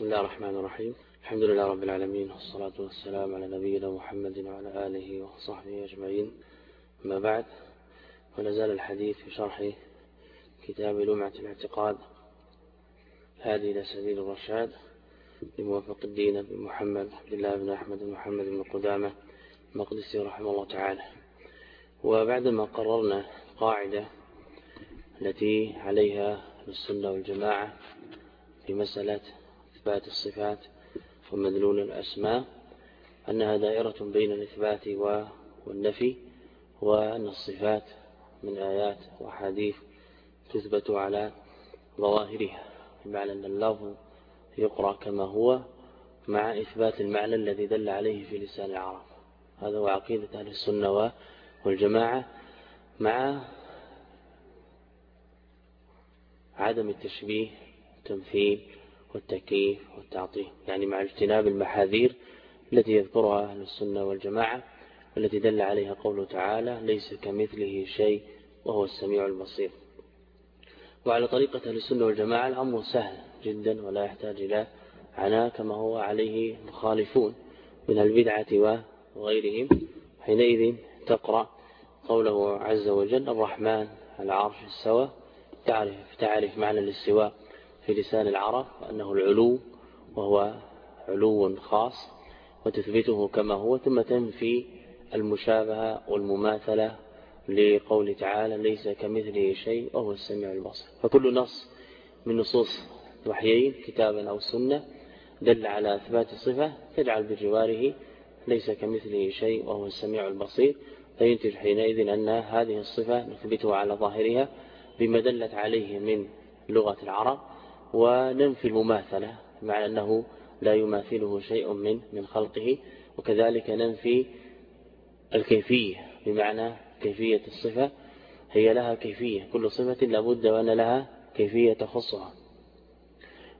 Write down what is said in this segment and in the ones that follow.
بسم الله الرحمن الرحيم. الحمد لله رب العالمين والصلاة والسلام على نبينا محمد وعلى آله وصحبه أجمعين. أما بعد ونزال الحديث في شرح كتاب لمعة الاعتقاد. هذه إلى سبيل الرشاد لموفق الدين بن محمد عبد الله بن أحمد بن محمد بن قدامة المقدسي رحمه الله تعالى. وبعدما قررنا قاعدة التي عليها السنة والجماعة في مسألة إثبات الصفات ومدلول الأسماء أنها دائرة بين الإثبات والنفي وأن الصفات من آيات وحديث تثبت على ظواهرها. بمعنى أن اللفظ يقرأ كما هو مع إثبات المعنى الذي دل عليه في لسان العرب. هذا هو عقيدة أهل السنة والجماعة مع عدم التشبيه التمثيل والتكييف والتعطيل يعني مع اجتناب المحاذير التي يذكرها أهل السنة والجماعة والتي دل عليها قوله تعالى ليس كمثله شيء وهو السميع البصير وعلى طريقة أهل السنة والجماعة الأمر سهل جدا ولا يحتاج إلى عناء كما هو عليه مخالفون من البدعة وغيرهم. حينئذ تقرأ قوله عز وجل الرحمن العرش السوى تعرف, تعرف معنى الاستواء. في لسان العرب أنه العلو وهو علو خاص وتثبته كما هو ثم تنفي المشابهة والمماثلة لقول تعالى ليس كمثله شيء وهو السميع البصير. فكل نص من نصوص وحيين كتابا أو سنة دل على أثبات الصفة تجعل بجواره ليس كمثله شيء وهو السميع البصير. فينتج حينئذ أن هذه الصفة نثبتها على ظاهرها بما دلت عليه من لغة العرب وننفي المماثلة مع أنه لا يماثله شيء من من خلقه وكذلك ننفي الكيفية بمعنى كيفية الصفة هي لها كيفية كل صفة لابد وأن لها كيفية تخصها.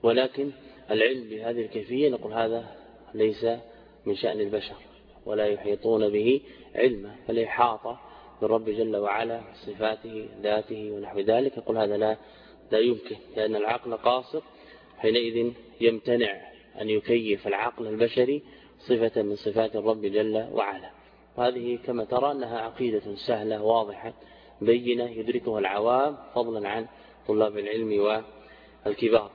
ولكن العلم بهذه الكيفية نقول هذا ليس من شأن البشر ولا يحيطون به علما فالإحاطة بالرب جل وعلا صفاته ذاته ونحو ذلك. يقول هذا لا لا يمكن لأن العقل قاصر حينئذ يمتنع أن يكيف العقل البشري صفة من صفات الرب جل وعلا. وهذه كما ترى أنها عقيدة سهلة واضحة بينة يدركها العوام فضلا عن طلاب العلم والكبار.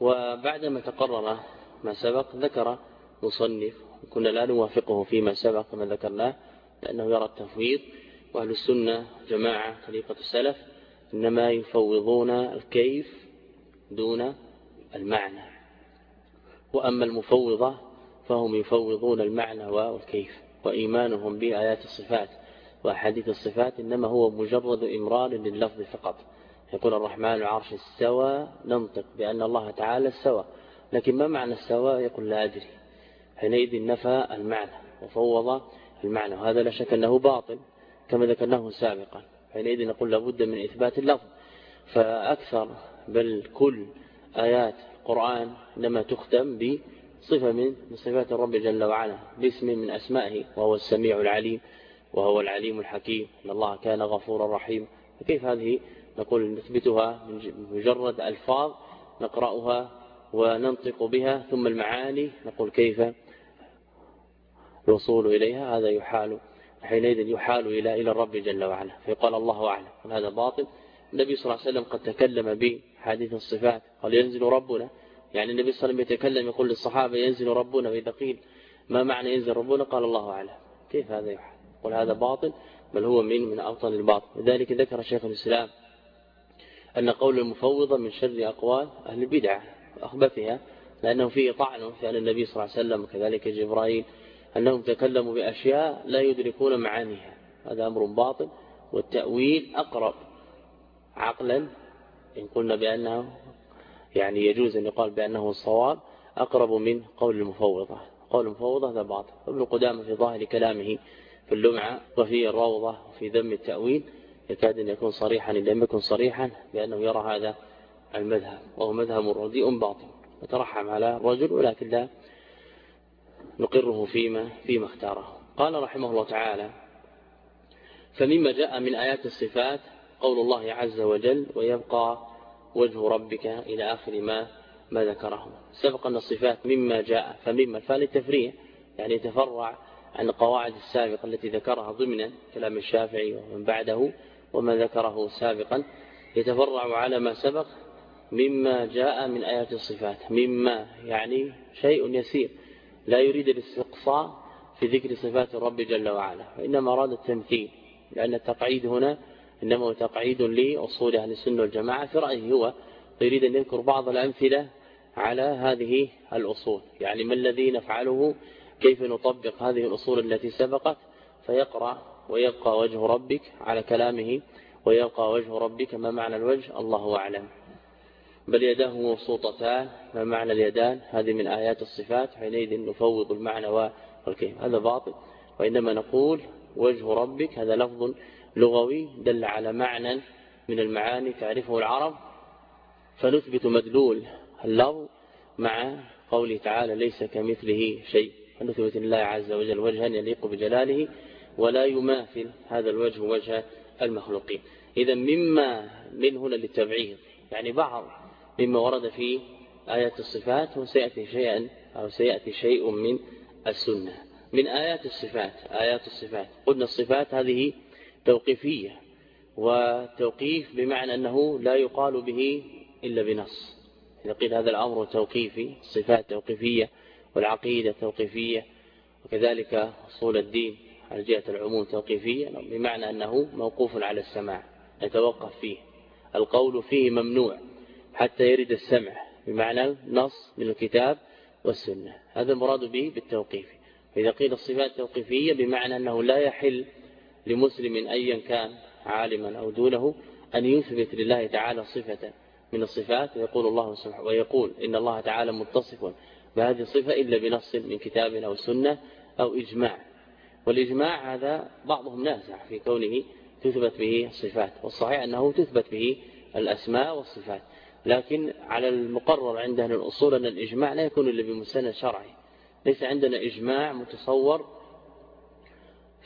وبعدما تقرر ما سبق ذكر مصنف كنا لا نوافقه فيما سبق كما ذكرناه لأنه يرى التفويض وأهل السنة جماعة طريقة السلف إنما يفوضون الكيف دون المعنى. وأما المفوضة فهم يفوضون المعنى والكيف وإيمانهم بآيات الصفات وأحاديث الصفات إنما هو مجرد إمرار لللفظ فقط. يقول الرحمن العرش استوى ننطق بأن الله تعالى استوى. لكن ما معنى استوى؟ يقول لا أدري. حينئذ نفى المعنى وفوض المعنى وهذا لا شك أنه باطل كما ذكرناه سابقا. حينئذ نقول لابد من إثبات اللفظ. فأكثر بل كل آيات القرآن لما تختم بصفة من صفات الرب جل وعلا باسم من أسمائه وهو السميع العليم وهو العليم الحكيم. أن الله كان غفورا رحيم. فكيف هذه؟ نقول نثبتها من مجرد ألفاظ نقرأها وننطق بها ثم المعاني نقول كيف الوصول إليها؟ هذا يحال حينئذ يحال إلى إلى الرب جل وعلا. فيقال الله أعلم. هذا باطل. النبي صلى الله عليه وسلم قد تكلم بحديث الصفات. قال ينزل ربنا. يعني النبي صلى الله عليه وسلم يتكلم يقول للصحابة ينزل ربنا. وإذا قيل ما معنى ينزل ربنا؟ قال الله أعلم. كيف هذا يحال؟ قل هذا باطل. بل هو من من أبطل الباطل. لذلك ذكر شيخ الإسلام أن قول المفوضة من شر أقوال أهل البدعة أخبثها لأنه فيه طعن في أن النبي صلى الله عليه وسلم. وكذلك جبرائيل. أنهم تكلموا بأشياء لا يدركون معانيها. هذا أمر باطل والتأويل أقرب عقلا. إن قلنا بأنه يعني يجوز أن يقال بأنه الصواب أقرب من قول المفوضة. قول المفوضة هذا باطل. ابن قدامة في ظاهر كلامه في اللمعة وفي الروضة وفي ذم التأويل يكاد أن يكون صريحا إن لم يكن صريحا بأنه يرى هذا المذهب وهو مذهب رديء باطل. وترحم على رجل ولكن لا نقره فيما, فيما اختاره. قال رحمه الله تعالى فمما جاء من آيات الصفات قول الله عز وجل ويبقى وجه ربك إلى آخر ما ما ذكره سبق أن الصفات مما جاء فمما الفاء للتفريع يعني يتفرع عن القواعد السابقة التي ذكرها ضمن كلام الشافعي ومن بعده وما ذكره سابقا يتفرع على ما سبق مما جاء من آيات الصفات. مما يعني شيء يسير. لا يريد الاستقصاء في ذكر صفات الرب جل وعلا وإنما أراد التمثيل لأن التقعيد هنا إنما هو تقعيد لأصول أهل السنة والجماعة في رأيه هو يريد أن يذكر بعض الأمثلة على هذه الأصول يعني ما الذي نفعله كيف نطبق هذه الأصول التي سبقت فيقرأ ويبقى وجه ربك على كلامه ويبقى وجه ربك ما معنى الوجه الله أعلم. بل يداه مبسوطتان ما معنى اليدان؟ هذه من آيات الصفات حينئذ نفوض المعنى والكيف هذا باطل. وإنما نقول وجه ربك هذا لفظ لغوي دل على معنى من المعاني تعرفه العرب. فنثبت مدلول اللفظ مع قوله تعالى ليس كمثله شيء. فنثبت الله عز وجل وجها يليق بجلاله ولا يماثل هذا الوجه وجه المخلوقين. إذا مما من هنا للتبعيض يعني بعض مما ورد في آيات الصفات وسيأتي شيئا أو سيأتي شيء من السنة. من آيات الصفات آيات الصفات. قلنا الصفات هذه توقيفية وتوقيف بمعنى أنه لا يقال به إلا بنص. إذا قيل هذا الأمر توقيفي صفات توقيفية والعقيدة توقيفية وكذلك أصول الدين على جهة العموم توقيفية؟ بمعنى أنه موقوف على السماع يتوقف فيه. القول فيه ممنوع. حتى يرد السمع بمعنى نص من الكتاب والسنة. هذا المراد به بالتوقيف. إذا قيل الصفات توقيفية بمعنى أنه لا يحل لمسلم أيا كان عالما أو دونه أن يثبت لله تعالى صفة من الصفات. ويقول الله سبحانه ويقول إن الله تعالى متصف بهذه الصفة إلا بنص من كتاب أو سنة أو إجماع. والإجماع هذا بعضهم نازع في كونه تثبت به الصفات والصحيح أنه تثبت به الأسماء والصفات. لكن على المقرر عندنا الأصول أن الإجماع لا يكون إلا بمسند شرعي. ليس عندنا إجماع متصور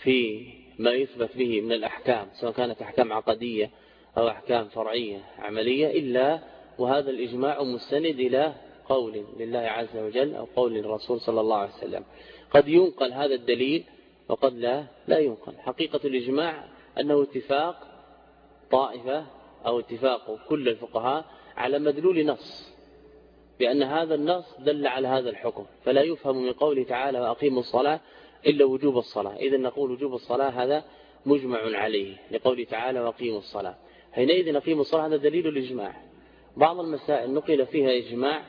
في ما يثبت به من الأحكام سواء كانت أحكام عقدية أو أحكام فرعية عملية إلا وهذا الإجماع مستند إلى قول لله عز وجل أو قول للرسول صلى الله عليه وسلم. قد ينقل هذا الدليل وقد لا لا ينقل. حقيقة الإجماع أنه اتفاق طائفة أو اتفاق كل الفقهاء على مدلول نص بأن هذا النص دل على هذا الحكم فلا يفهم من قوله تعالى وأقيموا الصلاة إلا وجوب الصلاة إذا نقول وجوب الصلاة هذا مجمع عليه لقوله تعالى وأقيموا الصلاة حينئذ نقيم الصلاة هذا دليل الإجماع. بعض المسائل نقل فيها إجماع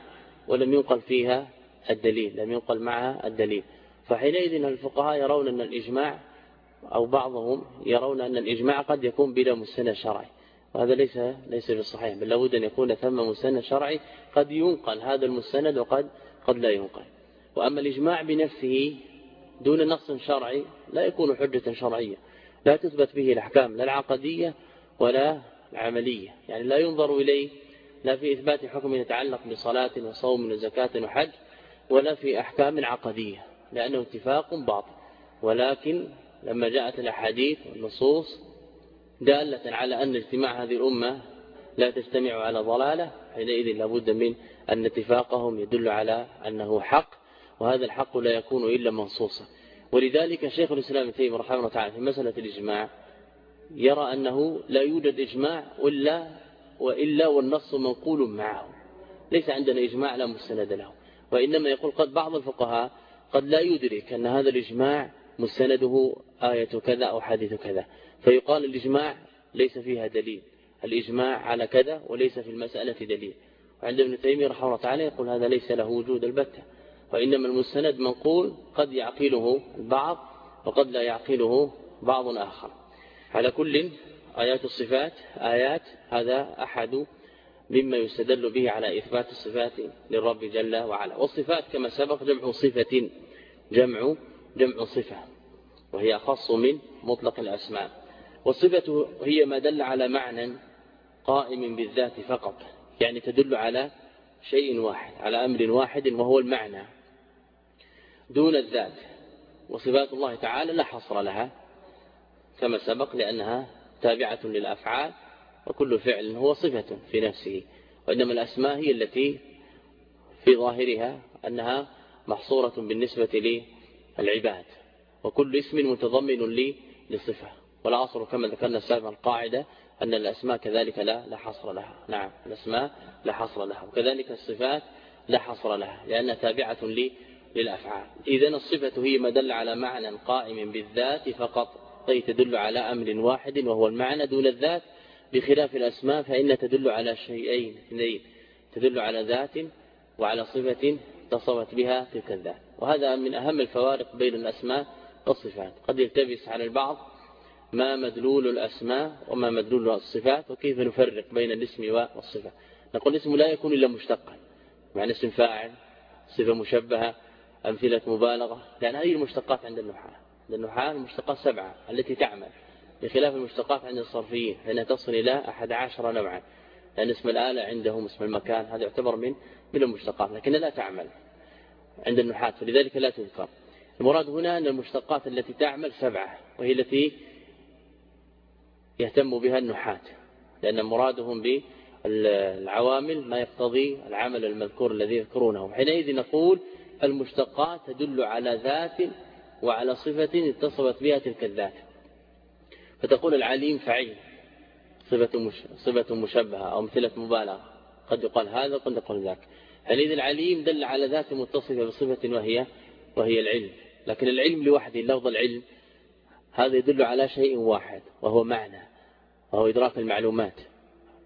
ولم ينقل فيها الدليل لم ينقل معها الدليل. فحينئذ الفقهاء يرون أن الإجماع أو بعضهم يرون أن الإجماع قد يكون بلا مستند شرعي. وهذا ليس ليس بالصحيح بل لابد أن يكون ثم مستند شرعي قد ينقل هذا المستند وقد قد لا ينقل. وأما الإجماع بنفسه دون نص شرعي لا يكون حجة شرعية لا تثبت به الأحكام لا العقدية ولا العملية. يعني لا ينظر إليه لا في إثبات حكم يتعلق بصلاة وصوم وزكاة وحج ولا في أحكام عقدية لأنه اتفاق باطل. ولكن لما جاءت الأحاديث والنصوص دالة على أن اجتماع هذه الأمة لا تجتمع على ضلالة حينئذ لابد من أن اتفاقهم يدل على أنه حق وهذا الحق لا يكون إلا منصوصا. ولذلك شيخ الإسلام ابن تيمية رحمه الله تعالى في مسألة الإجماع يرى أنه لا يوجد إجماع ولا وإلا والنص منقول معه. ليس عندنا إجماع لا مستند له. وإنما يقول قد بعض الفقهاء قد لا يدرك أن هذا الإجماع مستنده آية كذا أو حديث كذا. فيقال الإجماع ليس فيها دليل. الإجماع على كذا وليس في المسألة دليل. وعند ابن تيمية رحمه الله تعالى يقول هذا ليس له وجود البتة. وإنما المستند منقول قد يعقله البعض وقد لا يعقله بعض آخر. على كل آيات الصفات آيات هذا أحد مما يستدل به على إثبات الصفات للرب جل وعلا. والصفات كما سبق جمع صفة جمع جمع صفة وهي أخص من مطلق الأسماء. والصفة هي ما دل على معنى قائم بالذات فقط يعني تدل على شيء واحد على أمر واحد وهو المعنى دون الذات. وصفات الله تعالى لا حصر لها كما سبق لأنها تابعة للأفعال وكل فعل هو صفة في نفسه وإنما الأسماء هي التي في ظاهرها أنها محصورة بالنسبة للعباد وكل اسم متضمن لصفة. والعصر كما ذكرنا سابقا القاعدة أن الأسماء كذلك لا لا حصر لها. نعم الأسماء لا حصر لها. وكذلك الصفات لا حصر لها لأنها تابعة للأفعال. إذا الصفة هي ما دل على معنى قائم بالذات فقط أي تدل على أمر واحد وهو المعنى دون الذات. بخلاف الأسماء فإن تدل على شيئين اثنين. تدل على ذات وعلى صفة اتصفت بها تلك الذات. وهذا من أهم الفوارق بين الأسماء والصفات. قد يلتبس على البعض ما مدلول الأسماء وما مدلول الصفات وكيف نفرق بين الاسم والصفة. نقول الاسم لا يكون إلا مشتقا معنى اسم فاعل صفة مشبهة أمثلة مبالغة لأن هذه المشتقات عند النحاة. عند النحاة المشتقات سبعة التي تعمل بخلاف المشتقات عند الصرفيين فإنها تصل إلى أحد عشر نوعا. لأن اسم الآلة عندهم اسم المكان هذا يعتبر من من المشتقات لكن لا تعمل عند النحاة فلذلك لا تذكر. المراد هنا أن المشتقات التي تعمل سبعة وهي التي يهتم بها النحاة لأن مرادهم بالعوامل ما يقتضي العمل المذكور الذي يذكرونه. حينئذ نقول المشتقات تدل على ذات وعلى صفة اتصفت بها تلك الذات. فتقول العليم فعيل صفة, مش صفة مشبهة أو مثلة مبالغة. قد يقال هذا وقد يقول ذاك. حينئذ العليم دل على ذات متصفة بصفة وهي وهي العلم. لكن العلم لوحده لفظ العلم هذا يدل على شيء واحد وهو معنى. وهو إدراك المعلومات.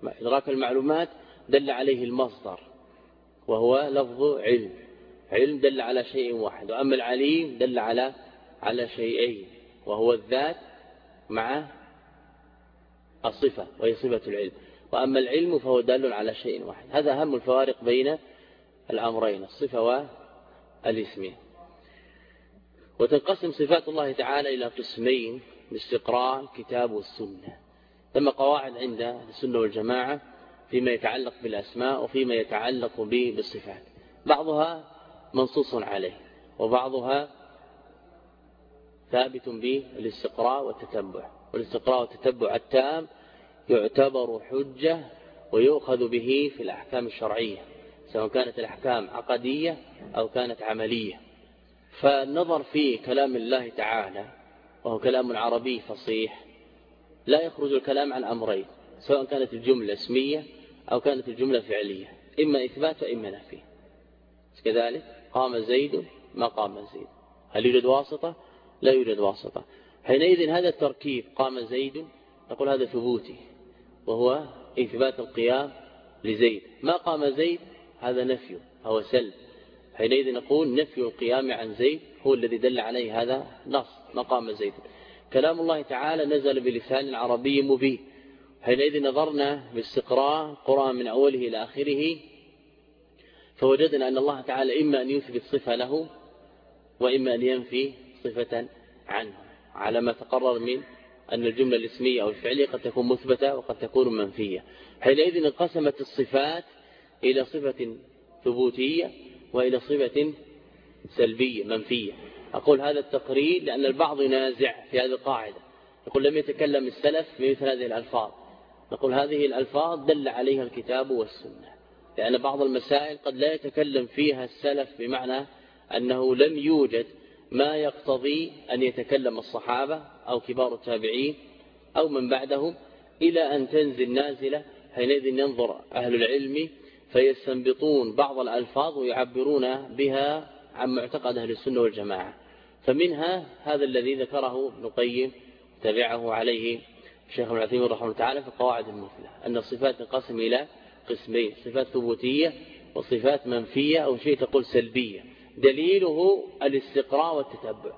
إدراك المعلومات دل عليه المصدر وهو لفظ علم. علم دل على شيء واحد وأما العليم دل على على شيئين وهو الذات مع الصفة وهي صفة العلم. وأما العلم فهو دال على شيء واحد. هذا أهم الفوارق بين الأمرين الصفة والاسم. وتنقسم صفات الله تعالى إلى قسمين باستقراء الكتاب والسنة. ثم قواعد عند السنة والجماعة فيما يتعلق بالأسماء وفيما يتعلق بالصفات. بعضها منصوص عليه وبعضها ثابت بالاستقراء والتتبع. والاستقراء والتتبع التام يعتبر حجة ويؤخذ به في الأحكام الشرعية سواء كانت الأحكام عقدية أو كانت عملية. فالنظر في كلام الله تعالى وهو كلام عربي فصيح لا يخرج الكلام عن أمرين سواء كانت الجملة اسمية أو كانت الجملة فعلية إما إثبات وإما نفي. كذلك قام زيد ما قام زيد. هل يوجد واسطة؟ لا يوجد واسطة. حينئذ هذا التركيب قام زيد نقول هذا ثبوتي وهو إثبات القيام لزيد. ما قام زيد؟ هذا نفي هو سلب. حينئذ نقول نفي القيام عن زيد هو الذي دل عليه هذا نص مقام زيد. كلام الله تعالى نزل بلسان عربي مبين. حينئذ نظرنا باستقراء قرآن من أوله إلى آخره فوجدنا أن الله تعالى إما أن يثبت صفة له وإما أن ينفي صفة عنه. على ما تقرر من أن الجملة الاسمية أو الفعلية قد تكون مثبتة وقد تكون منفية. حينئذ انقسمت الصفات إلى صفة ثبوتية وإلى صفة سلبية منفية. أقول هذا التقرير لأن البعض ينازع في هذه القاعدة. يقول لم يتكلم السلف بمثل هذه الألفاظ. نقول هذه الألفاظ دل عليها الكتاب والسنة. لأن بعض المسائل قد لا يتكلم فيها السلف بمعنى أنه لم يوجد ما يقتضي أن يتكلم الصحابة أو كبار التابعين أو من بعدهم إلى أن تنزل نازلة حينئذ ينظر أهل العلم فيستنبطون بعض الألفاظ ويعبرون بها عن معتقد أهل السنة والجماعة. فمنها هذا الذي ذكره ابن تبعه عليه الشيخ ابن عثيمين رحمه الله تعالى في القواعد المثلى أن الصفات تنقسم إلى قسمين صفات ثبوتية وصفات منفية أو شيء تقول سلبية. دليله الاستقراء والتتبع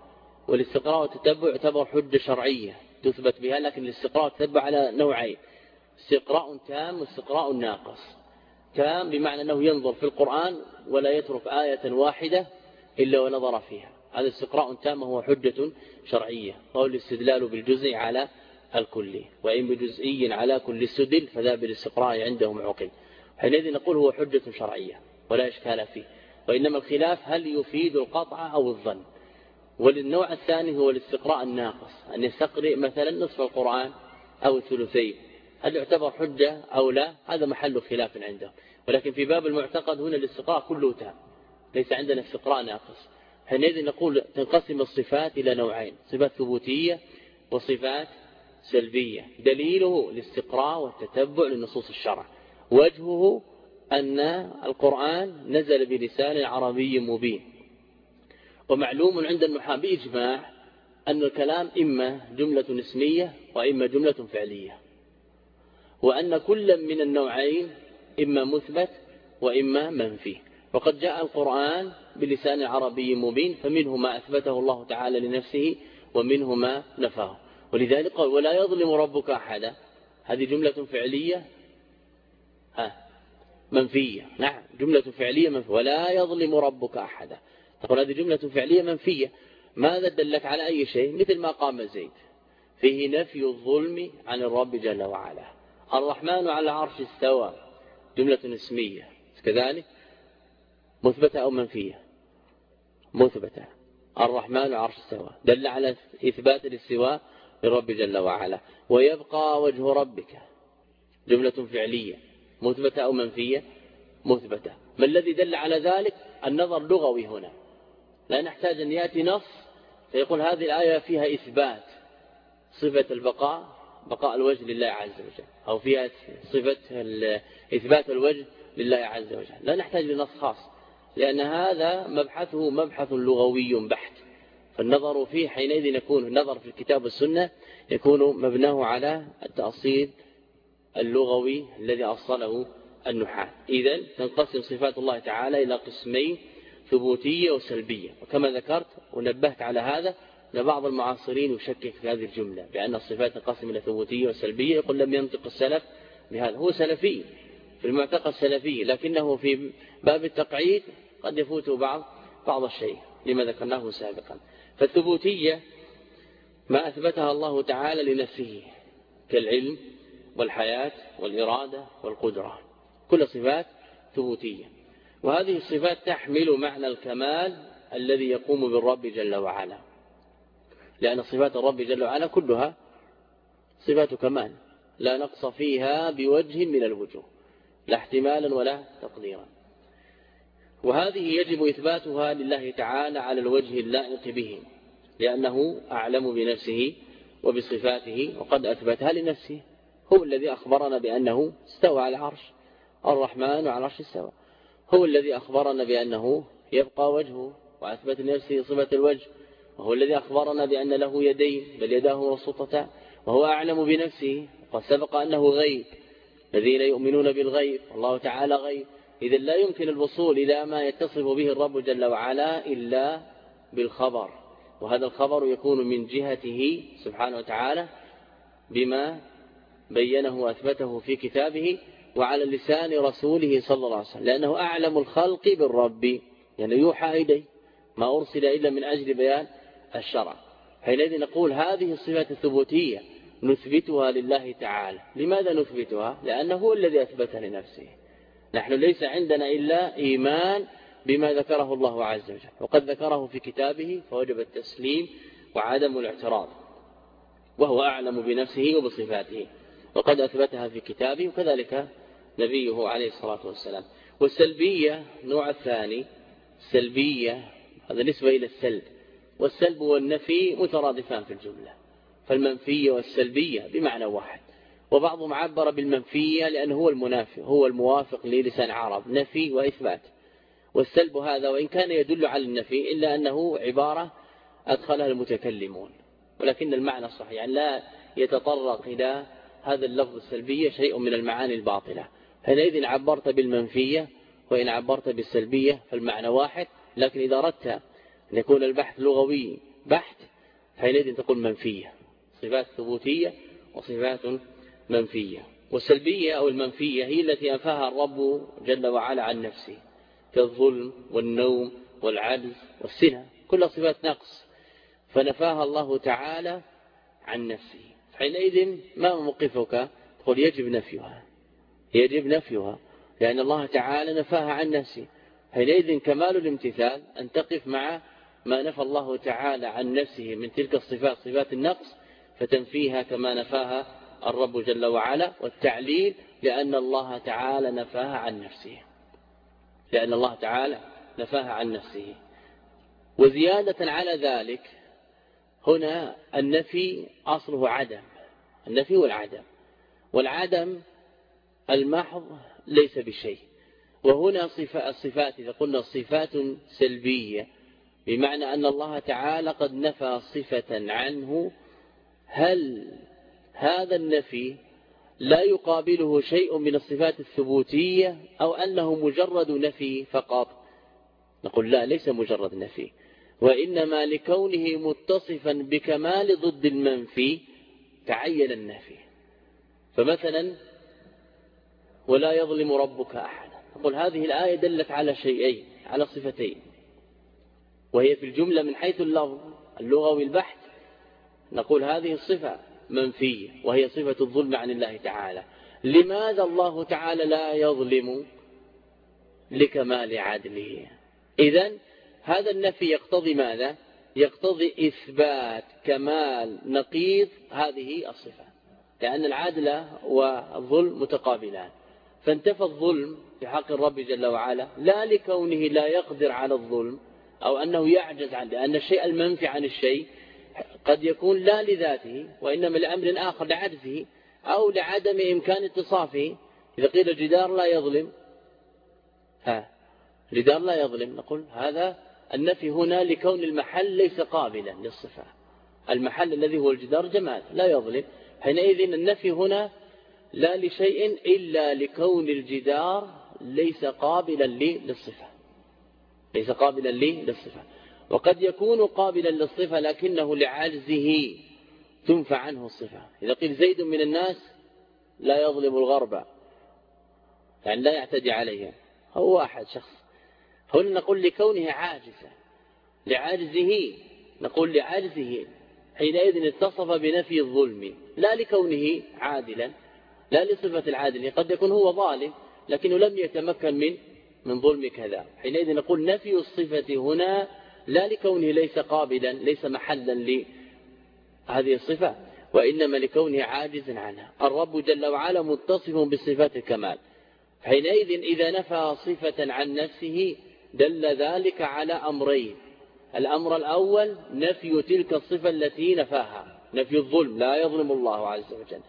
والاستقراء والتتبع يعتبر حجة شرعية تثبت بها لكن الاستقراء والتتبع على نوعين استقراء تام واستقراء ناقص. تام بمعنى أنه ينظر في القرآن ولا يترك آية واحدة إلا ونظر فيها. هذا استقراء تام هو حجة شرعية. وهو الاستدلال بالجزء على الكلي وإن بجزئي على كل استدل فذا بالاستقراء عندهم عقل حينئذ نقول هو حجة شرعية ولا إشكال فيه. وإنما الخلاف هل يفيد القطع أو الظن. وللنوع الثاني هو الاستقراء الناقص أن يستقرئ مثلا نصف القرآن أو الثلثين. هل يعتبر حجة أو لا؟ هذا محل خلاف عندهم. ولكن في باب المعتقد هنا الاستقراء كله تام. ليس عندنا استقراء ناقص. حينئذ نقول تنقسم الصفات إلى نوعين صفات ثبوتية وصفات سلبية. دليله الاستقراء والتتبع لنصوص الشرع. وجهه أن القرآن نزل بلسان عربي مبين. ومعلوم عند النحاة بإجماع أن الكلام إما جملة اسمية وإما جملة فعلية. وأن كل من النوعين إما مثبت وإما منفي. وقد جاء القرآن بلسان عربي مبين فمنه ما أثبته الله تعالى لنفسه ومنه ما نفاه. ولذلك قال ولا يظلم ربك أحدا. هذه جملة فعلية؟ ها منفية. نعم جملة فعلية منفية. ولا يظلم ربك أحدا. تقول هذه جملة فعلية منفية. ماذا دلك على أي شيء؟ مثل ما قام زيد. فيه نفي الظلم عن الرب جل وعلا. الرحمن على عرش استوى. جملة اسمية. كذلك؟ مثبتة أو منفية. مثبتة. الرحمن عرش استوى دل على إثبات الاستواء للرب جل وعلا. ويبقى وجه ربك. جملة فعلية. مثبتة أو منفية؟ مثبتة. ما الذي دل على ذلك؟ النظر لغوي هنا. لا نحتاج أن يأتي نص فيقول هذه الآية فيها إثبات صفة البقاء بقاء الوجه لله عز وجل. أو فيها صفة إثبات الوجه لله عز وجل. لا نحتاج لنص خاص. لأن هذا مبحثه مبحث لغوي بحت. فالنظر فيه حينئذ يكون النظر في الكتاب والسنة يكون مبناه على التأصيل اللغوي الذي أصله النحاة. إذا تنقسم صفات الله تعالى إلى قسمين ثبوتية وسلبية. وكما ذكرت ونبهت على هذا أن بعض المعاصرين يشكك في هذه الجملة بأن الصفات تنقسم إلى ثبوتية وسلبية يقول لم ينطق السلف بهذا. هو سلفي في المعتقد السلفي لكنه في باب التقعيد قد يفوته بعض بعض الشيء لما ذكرناه سابقا. فالثبوتية ما أثبتها الله تعالى لنفسه كالعلم والحياة والإرادة والقدرة. كل صفات ثبوتية. وهذه الصفات تحمل معنى الكمال الذي يقوم بالرب جل وعلا. لأن صفات الرب جل وعلا كلها صفات كمال. لا نقص فيها بوجه من الوجوه. لا احتمالا ولا تقديرا. وهذه يجب إثباتها لله تعالى على الوجه اللائق به لأنه أعلم بنفسه وبصفاته وقد أثبتها لنفسه هو الذي أخبرنا بأنه استوى على العرش الرحمن على العرش استوى هو الذي أخبرنا بأنه يبقى وجهه وأثبت لنفسه صفة الوجه وهو الذي أخبرنا بأن له يدين بل يداه مبسوطتان وهو أعلم بنفسه وقد سبق أنه غيب الذين يؤمنون بالغيب الله تعالى غيب إذا لا يمكن الوصول إلى ما يتصف به الرب جل وعلا إلا بالخبر وهذا الخبر يكون من جهته سبحانه وتعالى بما بينه وأثبته في كتابه وعلى لسان رسوله صلى الله عليه وسلم لأنه أعلم الخلق بالرب يعني يوحى إليه ما أرسل إلا من أجل بيان الشرع. حينئذ نقول هذه الصفات الثبوتية نثبتها لله تعالى. لماذا نثبتها؟ لأنه هو الذي أثبت لنفسه. نحن ليس عندنا إلا إيمان بما ذكره الله عز وجل. وقد ذكره في كتابه فوجب التسليم وعدم الاعتراض وهو أعلم بنفسه وبصفاته وقد أثبتها في كتابه وكذلك نبيه عليه الصلاة والسلام. والسلبية نوع الثاني سلبية هذا نسبة إلى السلب. والسلب والنفي مترادفان في الجملة فالمنفية والسلبية بمعنى واحد. وبعضهم عبر بالمنفية لأنه هو المنافي هو الموافق للسان عرب نفي وإثبات. والسلب هذا وإن كان يدل على النفي إلا أنه عبارة أدخلها المتكلمون. ولكن المعنى الصحيح لا يتطرق إلى هذا اللفظ السلبية شيء من المعاني الباطلة. حينئذ عبرت بالمنفية وإن عبرت بالسلبية فالمعنى واحد لكن إذا أردت أن يكون البحث لغوي بحث حينئذ تقول منفية. صفات ثبوتية وصفات منفية والسلبية أو المنفية هي التي أنفاها الرب جل وعلا عن نفسه كالظلم والنوم والعجز والسنة كل صفات نقص. فنفاها الله تعالى عن نفسه. حينئذ ما موقفك؟ تقول يجب نفيها. يجب نفيها لأن الله تعالى نفاها عن نفسه. حينئذ كمال الامتثال أن تقف مع ما نفى الله تعالى عن نفسه من تلك الصفات صفات النقص فتنفيها كما نفاها الرب جل وعلا والتعليل لأن الله تعالى نفاها عن نفسه. لأن الله تعالى نفاها عن نفسه. وزيادة على ذلك هنا النفي أصله عدم. النفي والعدم. والعدم المحض ليس بشيء. وهنا الصفات إذا قلنا صفات سلبية بمعنى أن الله تعالى قد نفى صفة عنه هل هذا النفي لا يقابله شيء من الصفات الثبوتية أو أنه مجرد نفي فقط. نقول لا ليس مجرد نفي. وإنما لكونه متصفا بكمال ضد المنفي تعين النفي. فمثلا ولا يظلم ربك أحدا نقول هذه الآية دلت على شيئين على صفتين. وهي في الجملة من حيث اللفظ اللغوي البحث نقول هذه الصفة منفية وهي صفة الظلم عن الله تعالى. لماذا الله تعالى لا يظلم لكمال عدله؟ إذا هذا النفي يقتضي ماذا؟ يقتضي إثبات كمال نقيض هذه الصفة لأن العدل والظلم متقابلان. فانتفى الظلم في حق الرب جل وعلا لا لكونه لا يقدر على الظلم أو أنه يعجز عنه لأن الشيء المنفي عن الشيء قد يكون لا لذاته وإنما لأمر آخر لعجزه أو لعدم إمكان اتصافه. إذا قيل جدار لا يظلم. ها جدار لا يظلم. نقول هذا النفي هنا لكون المحل ليس قابلا للصفة. المحل الذي هو الجدار جمال لا يظلم. حينئذ النفي هنا لا لشيء إلا لكون الجدار ليس قابلا لي للصفة. ليس قابلا لي للصفة. وقد يكون قابلا للصفة لكنه لعجزه تنفى عنه الصفة. إذا قيل زيد من الناس لا يظلم الغرب يعني لا يعتدي عليها هو واحد شخص. هنا نقول لكونه عاجزا لعجزه نقول لعجزه حينئذ اتصف بنفي الظلم. لا لكونه عادلا لا لصفة العادل. قد يكون هو ظالم لكنه لم يتمكن من من ظلم كذا. حينئذ نقول نفي الصفة هنا لا لكونه ليس قابلا ليس محلا لهذه الصفة وإنما لكونه عاجز عنها. الرب جل وعلا متصف بصفات الكمال. حينئذ إذا نفى صفة عن نفسه دل ذلك على أمرين. الأمر الأول نفي تلك الصفة التي نفاها نفي الظلم لا يظلم الله عز وجل.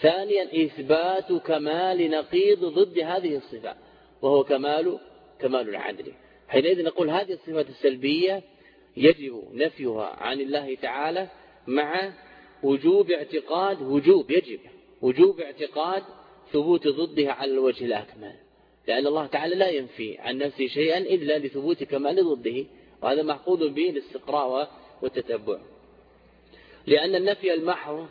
ثانيا إثبات كمال نقيض ضد هذه الصفة وهو كمال كمال العدل. حينئذ نقول هذه الصفة السلبية يجب نفيها عن الله تعالى مع وجوب اعتقاد وجوب يجب وجوب اعتقاد ثبوت ضدها على الوجه الأكمل. لأن الله تعالى لا ينفي عن نفسه شيئا إلا لثبوت كمال ضده وهذا محفوظ به الاستقراء والتتبع. لأن النفي المحض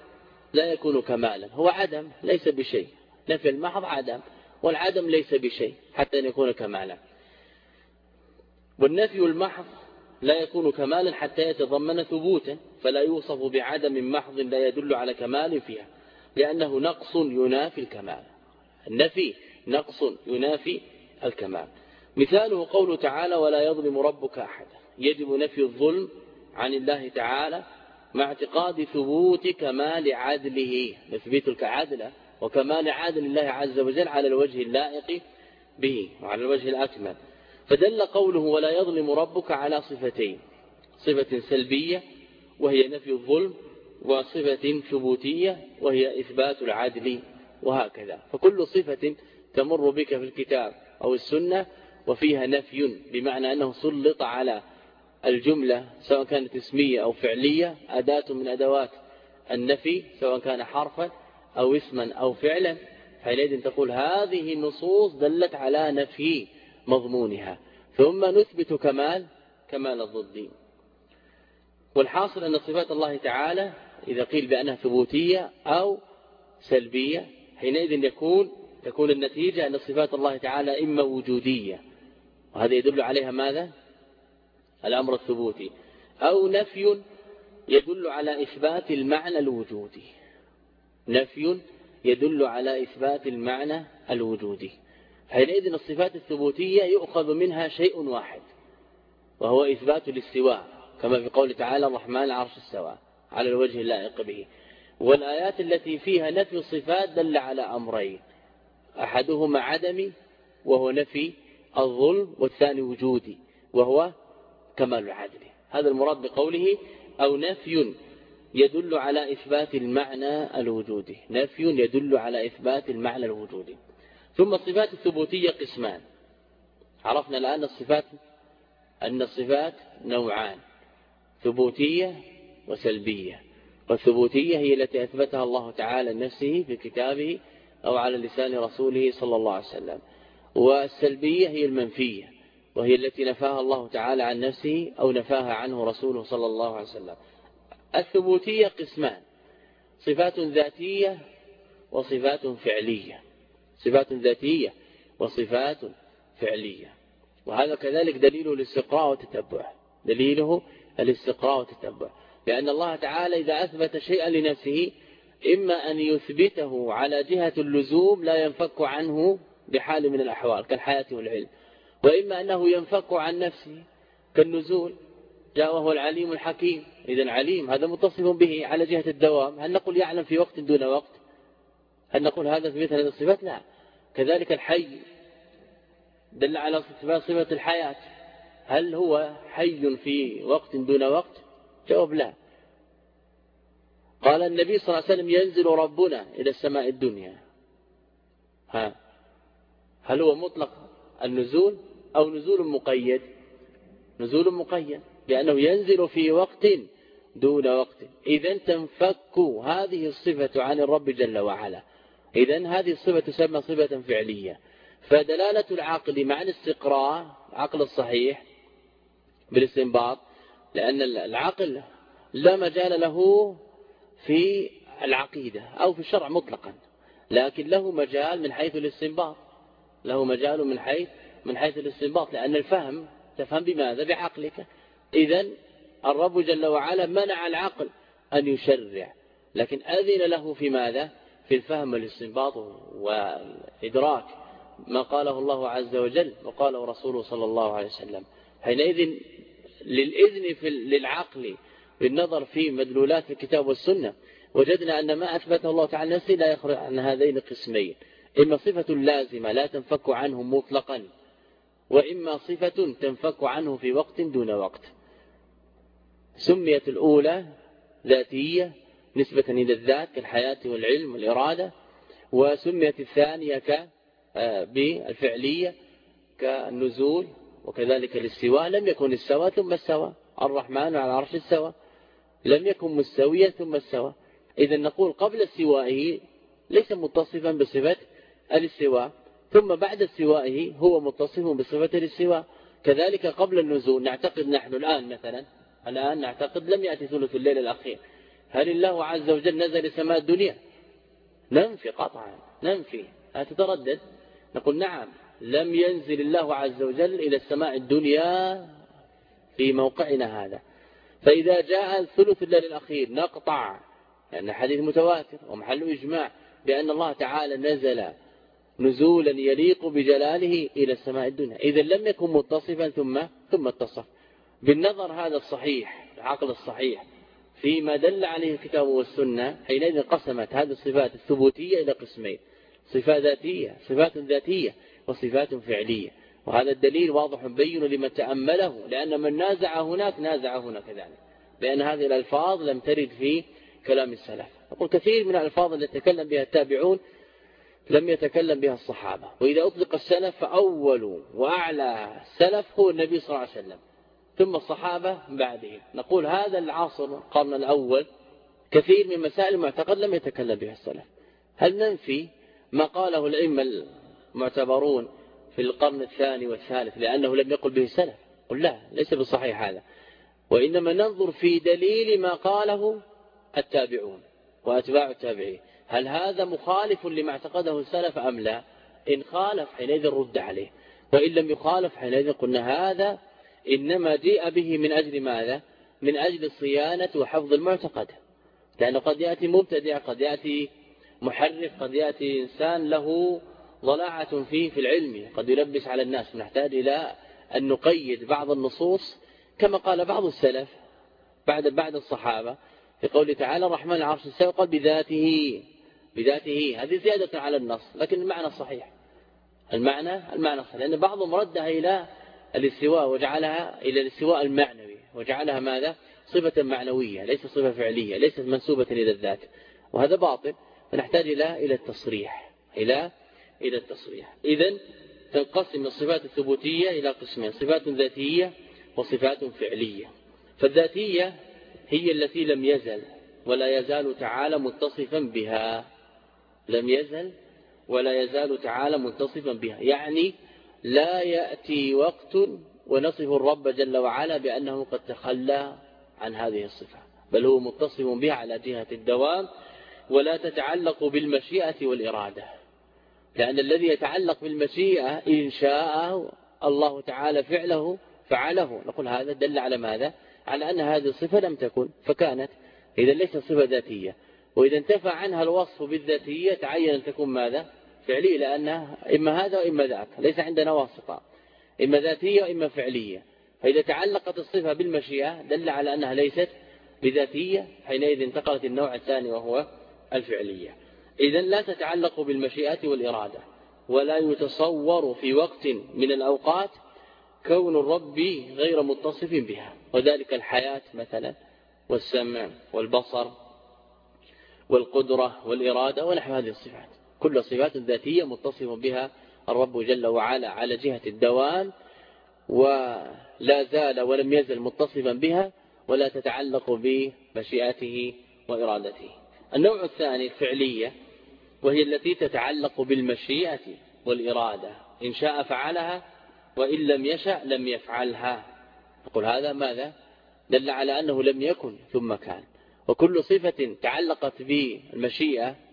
لا يكون كمالا هو عدم ليس بشيء. نفي المحض عدم والعدم ليس بشيء حتى أن يكون كمالا. والنفي المحض لا يكون كمالا حتى يتضمن ثبوتا فلا يوصف بعدم محض لا يدل على كمال فيها لأنه نقص ينافي الكمال. النفي نقص ينافي الكمال. مثاله قوله تعالى ولا يظلم ربك أحدا يجب نفي الظلم عن الله تعالى مع اعتقاد ثبوت كمال عدله. نثبت العدل وكمال عدل الله عز وجل على الوجه اللائق به وعلى الوجه الأكمل. فدل قوله ولا يظلم ربك على صفتين صفة سلبية وهي نفي الظلم وصفة ثبوتية وهي إثبات العدل وهكذا. فكل صفة تمر بك في الكتاب أو السنة وفيها نفي بمعنى أنه سلط على الجملة سواء كانت اسمية أو فعلية أداة من أدوات النفي سواء كان حرفا أو اسما أو فعلا حينئذ تقول هذه النصوص دلت على نفي مضمونها. ثم نثبت كمال كمال الضدين والحاصل أن صفات الله تعالى إذا قيل بأنها ثبوتية أو سلبية حينئذ يكون تكون النتيجة أن صفات الله تعالى إما وجودية. وهذا يدل عليها ماذا؟ الأمر الثبوتي. أو نفي يدل على إثبات المعنى الوجودي. نفي يدل على إثبات المعنى الوجودي. حينئذ الصفات الثبوتية يؤخذ منها شيء واحد وهو إثبات الاستواء كما في قول تعالى الرحمن العرش استوى على الوجه اللائق به. والآيات التي فيها نفي الصفات دل على أمرين أحدهما عدمي وهو نفي الظلم والثاني وجودي وهو كمال العدل. هذا المراد بقوله أو نفي يدل على إثبات المعنى الوجودي. نفي يدل على إثبات المعنى الوجودي. ثم الصفات الثبوتية قسمان. عرفنا الآن الصفات أن الصفات نوعان ثبوتية وسلبية. والثبوتية هي التي أثبتها الله تعالى لنفسه في كتابه أو على لسان رسوله صلى الله عليه وسلم. والسلبية هي المنفية وهي التي نفاها الله تعالى عن نفسه أو نفاها عنه رسوله صلى الله عليه وسلم. الثبوتية قسمان صفات ذاتية وصفات فعلية. صفات ذاتية وصفات فعلية. وهذا كذلك دليله الاستقراء والتتبع. دليله الاستقراء والتتبع. لأن الله تعالى إذا أثبت شيئا لنفسه إما أن يثبته على جهة اللزوم لا ينفك عنه بحال من الأحوال كالحياة والعلم. وإما أنه ينفك عن نفسه كالنزول. جاء وهو العليم الحكيم. إذا عليم هذا متصف به على جهة الدوام. هل نقول يعلم في وقت دون وقت؟ هل نقول هذا في مثل هذه الصفات؟ لا. كذلك الحي دل على صفة الحياة. هل هو حي في وقت دون وقت؟ جواب لا. قال النبي صلى الله عليه وسلم ينزل ربنا إلى السماء الدنيا. ها. هل هو مطلق النزول أو نزول مقيد؟ نزول مقيد. لأنه ينزل في وقت دون وقت. إذا تنفك هذه الصفة عن الرب جل وعلا. إذا هذه الصفة تسمى صفة فعلية. فدلالة العقل مع الاستقراء عقل الصحيح بالاستنباط لأن العقل لا مجال له في العقيدة أو في الشرع مطلقا لكن له مجال من حيث الاستنباط. له مجال من حيث من حيث الاستنباط لأن الفهم تفهم بماذا؟ بعقلك. إذا الرب جل وعلا منع العقل أن يشرع لكن أذن له في ماذا؟ في الفهم والاستنباط والإدراك ما قاله الله عز وجل وقاله رسوله صلى الله عليه وسلم. حينئذ للإذن في للعقل بالنظر في مدلولات الكتاب والسنة وجدنا أن ما أثبته الله تعالى نفسه لا يخرج عن هذين القسمين. إما صفة لازمة لا تنفك عنه مطلقا وإما صفة تنفك عنه في وقت دون وقت. سميت الأولى ذاتية نسبة إلى الذات كالحياة والعلم والإرادة وسميت الثانية آه، بالفعلية كالنزول وكذلك الاستواء. لم يكن السواء ثم السواء الرحمن على عرش السواء لم يكن مستويا ثم السواء إذا نقول قبل استوائه ليس متصفا بصفة الاستواء ثم بعد استوائه هو متصف بصفة الاستواء. كذلك قبل النزول نعتقد نحن الآن مثلا الآن نعتقد لم يأتي ثلث الليل الأخير. هل الله عز وجل نزل سماء الدنيا؟ ننفي قطعا ننفي. تتردد نقول نعم. لم ينزل الله عز وجل إلى السماء الدنيا في موقعنا هذا. فإذا جاء ثلث الليل الأخير نقطع. لأن حديث متواتر ومحل إجماع بأن الله تعالى نزل نزولا يليق بجلاله إلى السماء الدنيا. إذا لم يكن متصفا ثم ثم اتصف. بالنظر هذا الصحيح العقل الصحيح فيما دل عليه الكتاب والسنة حينئذ قسمت هذه الصفات الثبوتية إلى قسمين صفات ذاتية صفات ذاتية وصفات فعلية وهذا الدليل واضح بين لمن تأمله لأن من نازع هناك نازع هنا كذلك لأن هذه الألفاظ لم ترد في كلام السلف. أقول كثير من الألفاظ التي تكلم بها التابعون لم يتكلم بها الصحابة وإذا أطلق السلف فأول وأعلى سلف هو النبي صلى الله عليه وسلم. ثم الصحابة بعده نقول هذا العصر القرن الأول كثير من مسائل المعتقد لم يتكلم بها السلف. هل ننفي ما قاله الأئمة المعتبرون في القرن الثاني والثالث لأنه لم يقل به السلف؟ قل لا ليس بالصحيح هذا. وإنما ننظر في دليل ما قاله التابعون وأتباع التابعين. هل هذا مخالف لما اعتقده السلف أم لا؟ إن خالف حينئذ رد عليه. وإن لم يخالف حينئذ قلنا هذا إنما جيء به من أجل ماذا؟ من أجل الصيانة وحفظ المعتقد. لأنه قد يأتي مبتدع قد يأتي محرف قد يأتي إنسان له ضلاعة فيه في العلم قد يلبس على الناس. نحتاج إلى أن نقيد بعض النصوص كما قال بعض السلف بعد بعد الصحابة قوله تعالى الرحمن العرش استوى قال بذاته بذاته. هذه زيادة على النص لكن المعنى صحيح. المعنى المعنى صحيح لأن بعضهم ردها إلى الاستواء وجعلها إلى الاستواء المعنوي. وجعلها ماذا؟ صفة معنوية ليست صفة فعلية ليست منسوبة إلى الذات. وهذا باطل فنحتاج إلى إلى التصريح إلى إلى التصريح. إذا تنقسم الصفات الثبوتية إلى قسمين صفات ذاتية وصفات فعلية. فالذاتية هي التي لم يزل ولا يزال تعالى متصفا بها. لم يزل ولا يزال تعالى متصفا بها. يعني لا يأتي وقت ونصف الرب جل وعلا بأنه قد تخلى عن هذه الصفة. بل هو متصف بها على جهة الدوام ولا تتعلق بالمشيئة والإرادة. لأن الذي يتعلق بالمشيئة إن شاء الله تعالى فعله فعله. نقول هذا دل على ماذا؟ على أن هذه الصفة لم تكن فكانت إذا ليست صفة ذاتية. وإذا انتفى عنها الوصف بالذاتية تعين أن تكون ماذا؟ فعلية لأنها إما هذا وإما ذاك ليس عندنا واسطة. إما ذاتية وإما فعلية. فإذا تعلقت الصفة بالمشيئة دل على أنها ليست بذاتية حينئذ انتقلت النوع الثاني وهو الفعلية. إذا لا تتعلق بالمشيئة والإرادة ولا يتصور في وقت من الأوقات كون الرب غير متصف بها. وذلك الحياة مثلا والسمع والبصر والقدرة والإرادة ونحو هذه الصفات. كل صفات ذاتية متصف بها الرب جل وعلا على جهة الدوام ولا زال ولم يزل متصفا بها ولا تتعلق بمشيئته وإرادته. النوع الثاني الفعلية وهي التي تتعلق بالمشيئة والإرادة. إن شاء فعلها وإن لم يشأ لم يفعلها. نقول هذا ماذا؟ دل على أنه لم يكن ثم كان. وكل صفة تعلقت بالمشيئة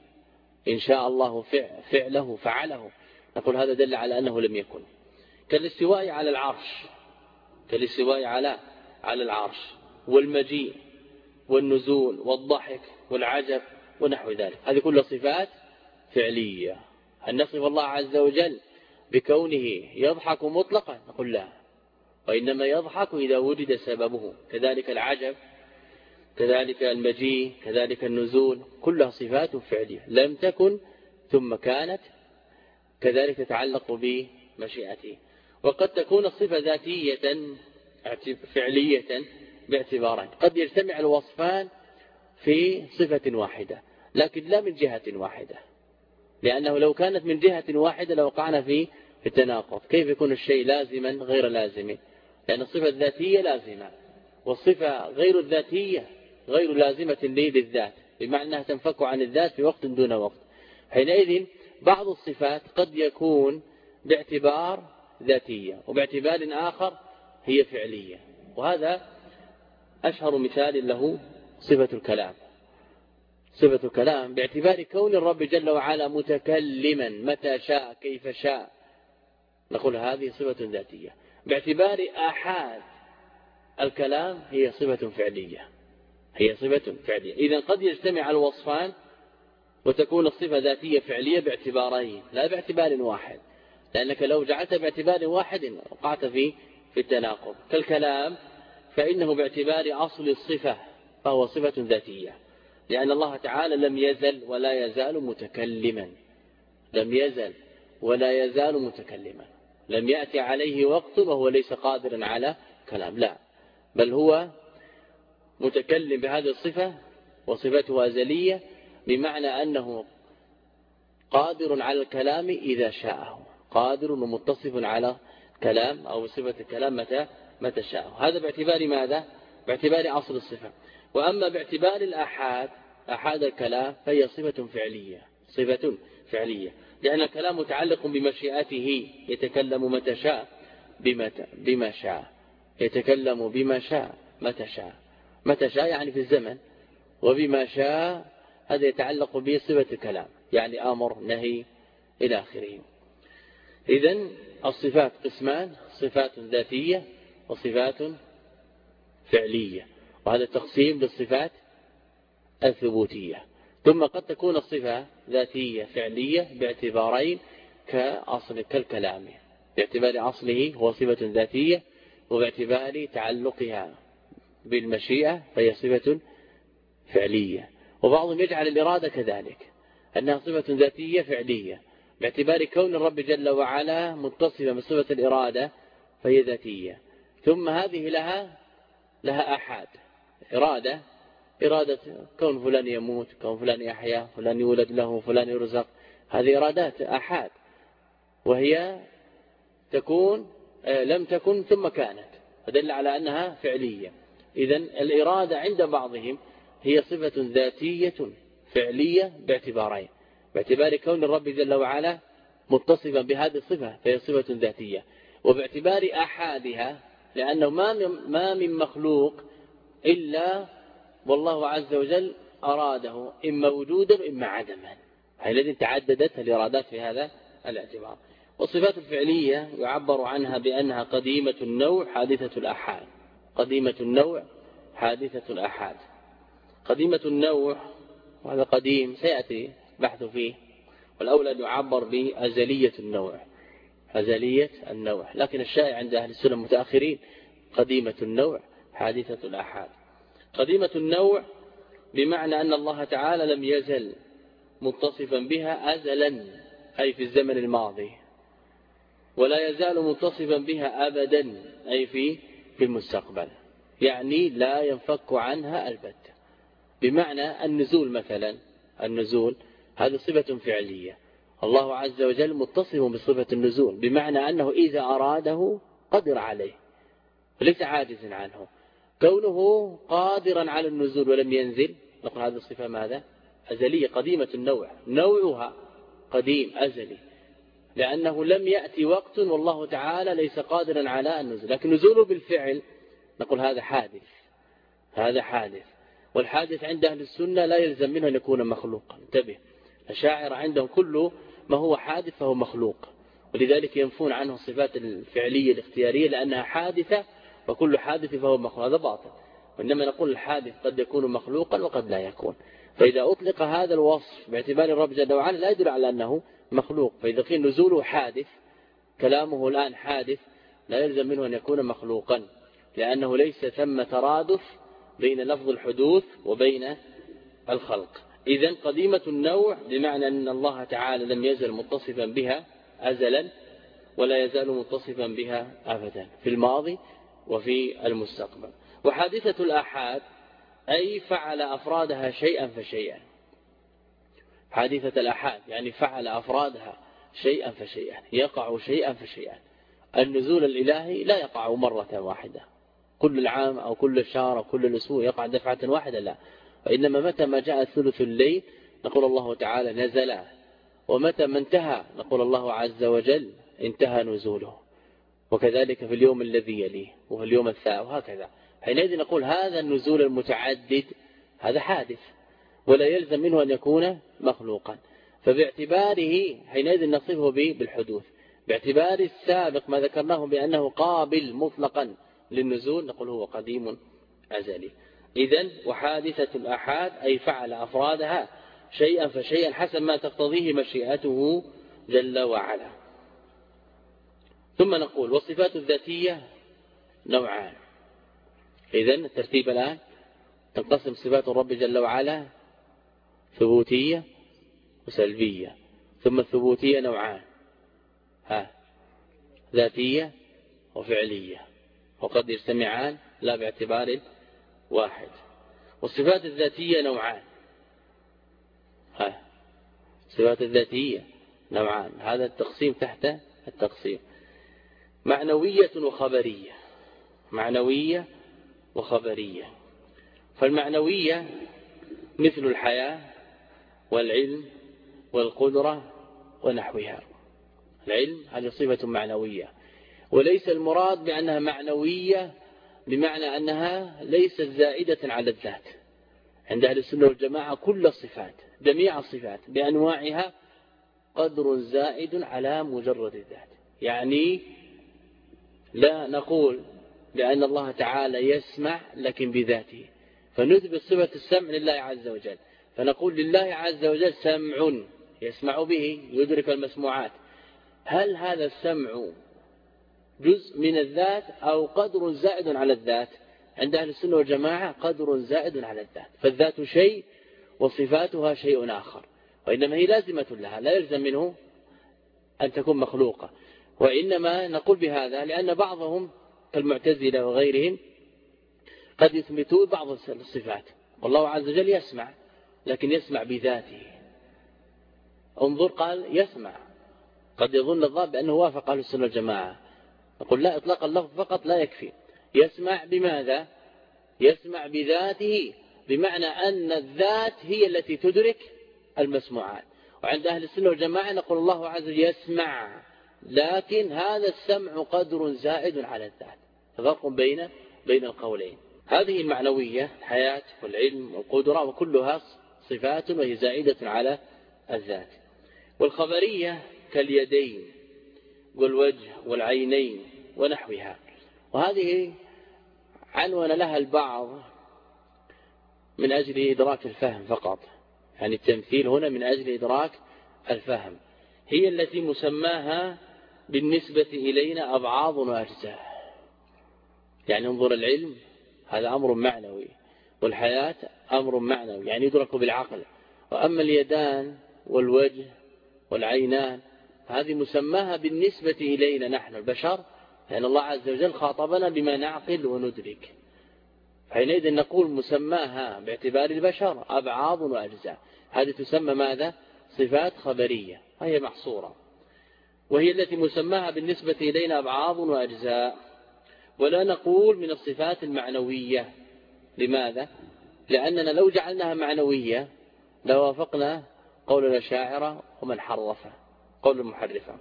إن شاء الله فعله فعله. نقول هذا دل على أنه لم يكن. كالاستواء على العرش. كالاستواء على على العرش. والمجيء والنزول والضحك والعجب ونحو ذلك. هذه كلها صفات فعلية. أن نصف الله عز وجل بكونه يضحك مطلقا؟ نقول لا. وإنما يضحك إذا وجد سببه. كذلك العجب كذلك المجيء كذلك النزول كلها صفات فعلية. لم تكن ثم كانت كذلك تتعلق بمشيئته. وقد تكون الصفة ذاتية فعلية باعتبارين قد يجتمع الوصفان في صفة واحدة لكن لا من جهة واحدة. لأنه لو كانت من جهة واحدة لوقعنا في التناقض. كيف يكون الشيء لازما غير لازم؟ لأن الصفة الذاتية لازمة والصفة غير الذاتية غير لازمة للذات بمعنى أنها تنفك عن الذات في وقت دون وقت. حينئذ بعض الصفات قد يكون باعتبار ذاتية وباعتبار آخر هي فعلية. وهذا أشهر مثال له صفة الكلام. صفة الكلام باعتبار كون الرب جل وعلا متكلما متى شاء كيف شاء. نقول هذه صفة ذاتية. باعتبار آحاد الكلام هي صفة فعلية. هي صفة فعلية. إذا قد يجتمع الوصفان وتكون الصفة ذاتية فعلية باعتبارين لا باعتبار واحد. لأنك لو جعلت باعتبار واحد وقعت في في التناقض. كالكلام فإنه باعتبار أصل الصفة فهو صفة ذاتية. لأن الله تعالى لم يزل ولا يزال متكلما. لم يزل ولا يزال متكلما. لم يأتي عليه وقت وهو ليس قادرا على كلام لا. بل هو متكلم بهذه الصفة وصفته أزلية بمعنى أنه قادر على الكلام إذا شاءه قادر ومتصف على كلام أو صفة الكلام متى متى شاءه. هذا باعتبار ماذا؟ باعتبار أصل الصفة. وأما باعتبار الأحاد أحاد الكلام فهي صفة فعلية صفة فعلية. لأن الكلام متعلق بمشيئته يتكلم متى شاء بما شاء. يتكلم بما شاء متى شاء. متى شاء يعني في الزمن. وبما شاء هذا يتعلق بصفة الكلام يعني أمر نهي إلى آخره. إذا الصفات قسمان صفات ذاتية وصفات فعلية. وهذا التقسيم للصفات الثبوتية. ثم قد تكون الصفة ذاتية فعلية باعتبارين كأصل كالكلام. باعتبار أصله هو صفة ذاتية وباعتبار تعلقها. بالمشيئة فهي صفة فعلية. وبعضهم يجعل الإرادة كذلك أنها صفة ذاتية فعلية باعتبار كون الرب جل وعلا متصفة بصفة الإرادة فهي ذاتية. ثم هذه لها لها أحد إرادة إرادة كون فلان يموت كون فلان يحيا فلان يولد له فلان يرزق. هذه إرادات أحد وهي تكون آه، لم تكن ثم كانت فدل على أنها فعلية. إذا الإرادة عند بعضهم هي صفة ذاتية فعلية باعتبارين. باعتبار كون الرب جل وعلا متصفا بهذه الصفة فهي صفة ذاتية. وباعتبار أحادها لأنه ما من, ما من مخلوق إلا والله عز وجل أراده إما وجودا وإما عدما. الذي تعددت الإرادات في هذا الاعتبار. والصفات الفعلية يعبر عنها بأنها قديمة النوع حادثة الأحاد قديمة النوع حادثة الأحاد. قديمة النوع وهذا قديم سيأتي بحث فيه والأولى أن يعبر بأزلية النوع. أزلية النوع. لكن الشائع عند أهل السنة المتأخرين قديمة النوع حادثة الأحاد. قديمة النوع بمعنى أن الله تعالى لم يزل متصفا بها أزلا أي في الزمن الماضي ولا يزال متصفا بها أبدا أي في في المستقبل. يعني لا ينفك عنها البتة بمعنى النزول مثلا النزول هذه صفة فعلية. الله عز وجل متصف بصفة النزول بمعنى أنه إذا أراده قدر عليه ليس عاجز عنه. كونه قادرا على النزول ولم ينزل نقول هذه الصفة ماذا؟ أزلية قديمة النوع. نوعها قديم أزلي. لأنه لم يأتي وقت والله تعالى ليس قادرا على النزول. لكن نزوله بالفعل نقول هذا حادث هذا حادث. والحادث عند أهل السنة لا يلزم منه أن يكون مخلوقا. انتبه الشاعر عندهم كل ما هو حادث فهو مخلوق. ولذلك ينفون عنه الصفات الفعلية الاختيارية لأنها حادثة وكل حادث فهو مخلوق. هذا باطل. وإنما نقول الحادث قد يكون مخلوقا وقد لا يكون. فإذا أطلق هذا الوصف باعتبار الرب جل وعلا لا يدل على أنه مخلوق. فإذا قيل نزوله حادث كلامه الآن حادث لا يلزم منه أن يكون مخلوقا لأنه ليس ثم ترادف بين لفظ الحدوث وبين الخلق. إذا قديمة النوع بمعنى أن الله تعالى لم يزل متصفا بها أزلا ولا يزال متصفا بها أبدا في الماضي وفي المستقبل. وحادثة الآحاد أي فعل أفرادها شيئا فشيئا. حادثة الأحاد يعني فعل أفرادها شيئا فشيئا يقع شيئا فشيئا. النزول الإلهي لا يقع مرة واحدة. كل العام أو كل الشهر أو كل الأسبوع يقع دفعة واحدة لا. وإنما متى ما جاء ثلث الليل نقول الله تعالى نزل ومتى ما انتهى نقول الله عز وجل انتهى نزوله. وكذلك في اليوم الذي يليه وفي اليوم الثاني وهكذا. حينئذ نقول هذا النزول المتعدد هذا حادث. ولا يلزم منه أن يكون مخلوقا. فباعتباره حينئذ نصفه بالحدوث. باعتبار السابق ما ذكرناه بأنه قابل مطلقا للنزول نقول هو قديم أزلي. إذا وحادثة الأحاد أي فعل أفرادها شيئا فشيئا حسب ما تقتضيه مشيئته جل وعلا. ثم نقول والصفات الذاتية نوعان. إذا الترتيب الآن تنقسم صفات الرب جل وعلا ثبوتية وسلبية ثم الثبوتية نوعان ها ذاتية وفعلية وقد يجتمعان لا باعتبار واحد. والصفات الذاتية نوعان ها الصفات الذاتية نوعان هذا التقسيم تحت التقسيم. معنوية وخبرية معنوية وخبرية. فالمعنوية مثل الحياة والعلم والقدرة ونحوها. العلم هذه صفة معنوية. وليس المراد بأنها معنوية بمعنى أنها ليست زائدة على الذات. عند أهل السنة والجماعة كل الصفات جميع الصفات بأنواعها قدر زائد على مجرد الذات. يعني لا نقول لأن الله تعالى يسمع لكن بذاته. فنثبت صفة السمع لله عز وجل. فنقول لله عز وجل سمع يسمع به يدرك المسموعات. هل هذا السمع جزء من الذات أو قدر زائد على الذات؟ عند أهل السنة والجماعة قدر زائد على الذات. فالذات شيء وصفاتها شيء آخر. وإنما هي لازمة لها لا يلزم منه أن تكون مخلوقة. وإنما نقول بهذا لأن بعضهم كالمعتزلة وغيرهم قد يثبتون بعض الصفات. والله عز وجل يسمع. لكن يسمع بذاته. انظر قال يسمع. قد يظن الظاهر بأنه وافق أهل السنة والجماعة. نقول لا إطلاق اللفظ فقط لا يكفي. يسمع بماذا؟ يسمع بذاته بمعنى أن الذات هي التي تدرك المسموعات. وعند أهل السنة والجماعة نقول الله عز وجل يسمع لكن هذا السمع قدر زائد على الذات. فرق بين بين القولين. هذه المعنوية الحياة والعلم والقدرة وكلها صفات وهي زائدة على الذات. والخبرية كاليدين والوجه والعينين ونحوها. وهذه عنون لها البعض من أجل إدراك الفهم فقط. يعني التمثيل هنا من أجل إدراك الفهم. هي التي مسماها بالنسبة إلينا أبعاض وأجزاء. يعني انظر العلم هذا أمر معنوي. والحياة أمر معنوي يعني يدرك بالعقل. وأما اليدان والوجه والعينان هذه مسماها بالنسبة إلينا نحن البشر لأن الله عز وجل خاطبنا بما نعقل وندرك. حينئذ نقول مسماها باعتبار البشر أبعاض وأجزاء. هذه تسمى ماذا؟ صفات خبرية وهي محصورة. وهي التي مسماها بالنسبة إلينا أبعاض وأجزاء. ولا نقول من الصفات المعنوية. لماذا؟ لأننا لو جعلناها معنوية لوافقنا قول الأشاعرة ومن حرفه قول المحرفة.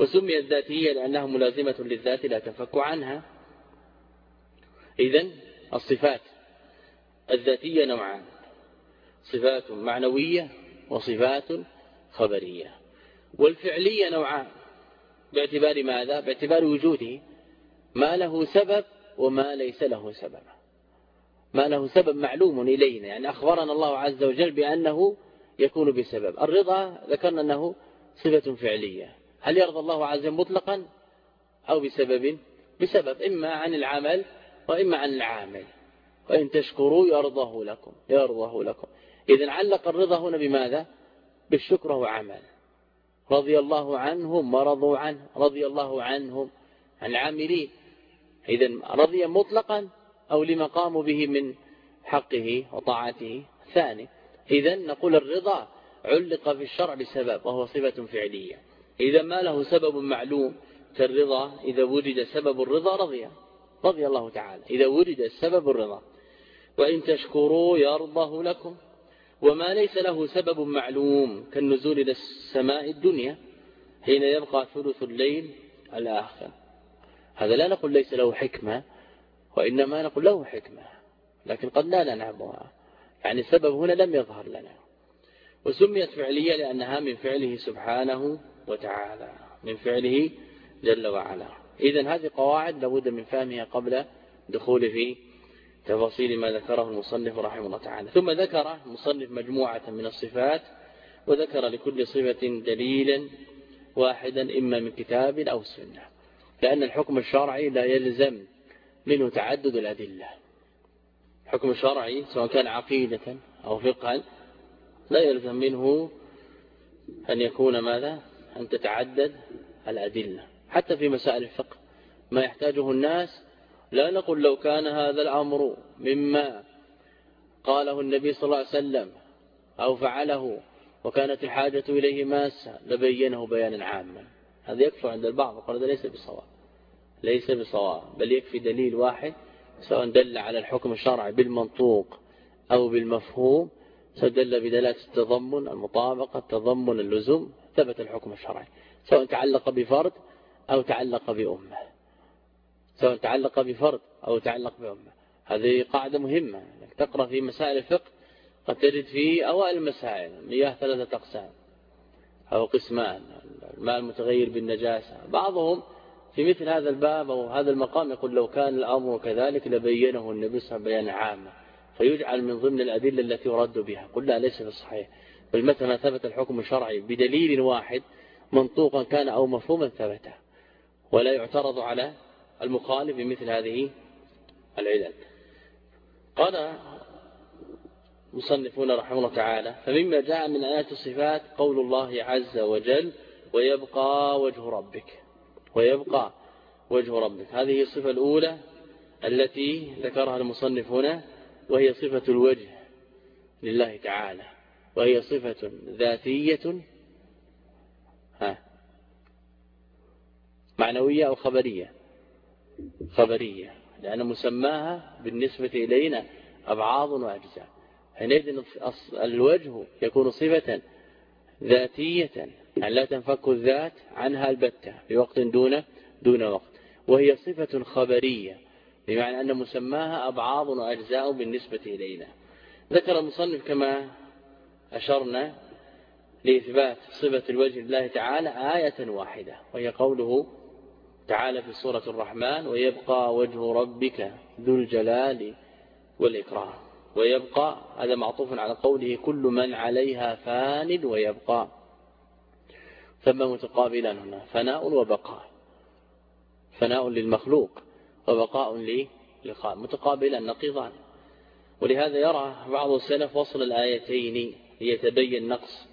وسميت ذاتية لأنها ملازمة للذات لا تفك عنها. إذن الصفات الذاتية نوعان صفات معنوية وصفات خبرية. والفعلية نوعان باعتبار ماذا؟ باعتبار وجوده ما له سبب وما ليس له سبب. ما له سبب معلوم إلينا يعني أخبرنا الله عز وجل بأنه يكون بسبب. الرضا ذكرنا أنه صفة فعلية. هل يرضى الله عز وجل مطلقا أو بسبب؟ بسبب إما عن العمل وإما عن العامل. وإن تشكروا يرضه لكم يرضه لكم. إذا علق الرضا هنا بماذا؟ بالشكر هو عمل رضي الله عنهم ورضوا عنه رضي الله عنهم عن العاملين. إذا رضي مطلقا أو لما قاموا به من حقه وطاعته. ثاني إذا نقول الرضا علق في الشرع بسبب وهو صفة فعلية. إذا ما له سبب معلوم كالرضا؟ إذا وجد سبب الرضا رضي رضي الله تعالى. إذا وجد سبب الرضا. وإن تشكروا يرضه لكم. وما ليس له سبب معلوم كالنزول إلى السماء الدنيا حين يبقى ثلث الليل الآخر هذا لا نقول ليس له حكمة وإنما نقول له حكمة لكن قد لا نعبها يعني السبب هنا لم يظهر لنا. وسميت فعلية لأنها من فعله سبحانه وتعالى من فعله جل وعلا. إذا هذه قواعد لابد من فهمها قبل دخول في تفاصيل ما ذكره المصنف رحمه الله تعالى. ثم ذكر المصنف مجموعة من الصفات وذكر لكل صفة دليلا واحدا إما من كتاب أو سنة. لأن الحكم الشرعي لا يلزم منه تعدد الأدلة. الحكم الشرعي سواء كان عقيدة أو فقها لا يلزم منه أن يكون ماذا؟ أن تتعدد الأدلة. حتى في مسائل الفقه ما يحتاجه الناس. لا نقول لو كان هذا الأمر مما قاله النبي صلى الله عليه وسلم أو فعله وكانت الحاجة إليه ماسة لبينه بيانا عاما. هذا يكفي عند البعض وقال هذا ليس بصواب. ليس بصواب بل يكفي دليل واحد سواء دل على الحكم الشرعي بالمنطوق أو بالمفهوم سدل بدلالة التضمن المطابقة التضمن اللزوم ثبت الحكم الشرعي سواء تعلق بفرد أو تعلق بأمة سواء تعلق بفرد أو تعلق بأمة. هذه قاعدة مهمة إنك تقرأ في مسائل الفقه قد تجد في أوائل المسائل مياه ثلاثة أقسام أو قسمان الماء المتغير بالنجاسة بعضهم في مثل هذا الباب أو هذا المقام يقول لو كان الأمر كذلك لبينه النبي صلى الله عليه وسلم بيانا عاما فيجعل من ضمن الأدلة التي يرد بها. قل لا ليس بالصحيح بل مثلا ثبت الحكم الشرعي بدليل واحد منطوقا كان أو مفهوما ثبته ولا يعترض على المخالف بمثل هذه العلل. قال مصنفون رحمه الله تعالى فمما جاء من آيات الصفات قول الله عز وجل ويبقى وجه ربك. ويبقى وجه ربك. هذه الصفة الأولى التي ذكرها المصنف هنا وهي صفة الوجه لله تعالى وهي صفة ذاتية ها معنوية أو خبرية. خبرية لأن مسماها بالنسبة إلينا أبعاض وأجزاء. حينئذ الوجه يكون صفة ذاتية. يعني لا تنفك الذات عنها البتة في وقت دون دون وقت. وهي صفة خبرية بمعنى أن مسماها أبعاض وأجزاء بالنسبة إلينا. ذكر المصنف كما أشرنا لإثبات صفة الوجه لله تعالى آية واحدة وهي قوله تعالى في سورة الرحمن ويبقى وجه ربك ذو الجلال والإكرام ويبقى هذا معطوف على قوله كل من عليها فان ويبقى ثم متقابلا هنا. فناء وبقاء. فناء للمخلوق وبقاء للخالق متقابلا نقيضان. ولهذا يرى بعض السلف وصل الآيتين ليتبين نقص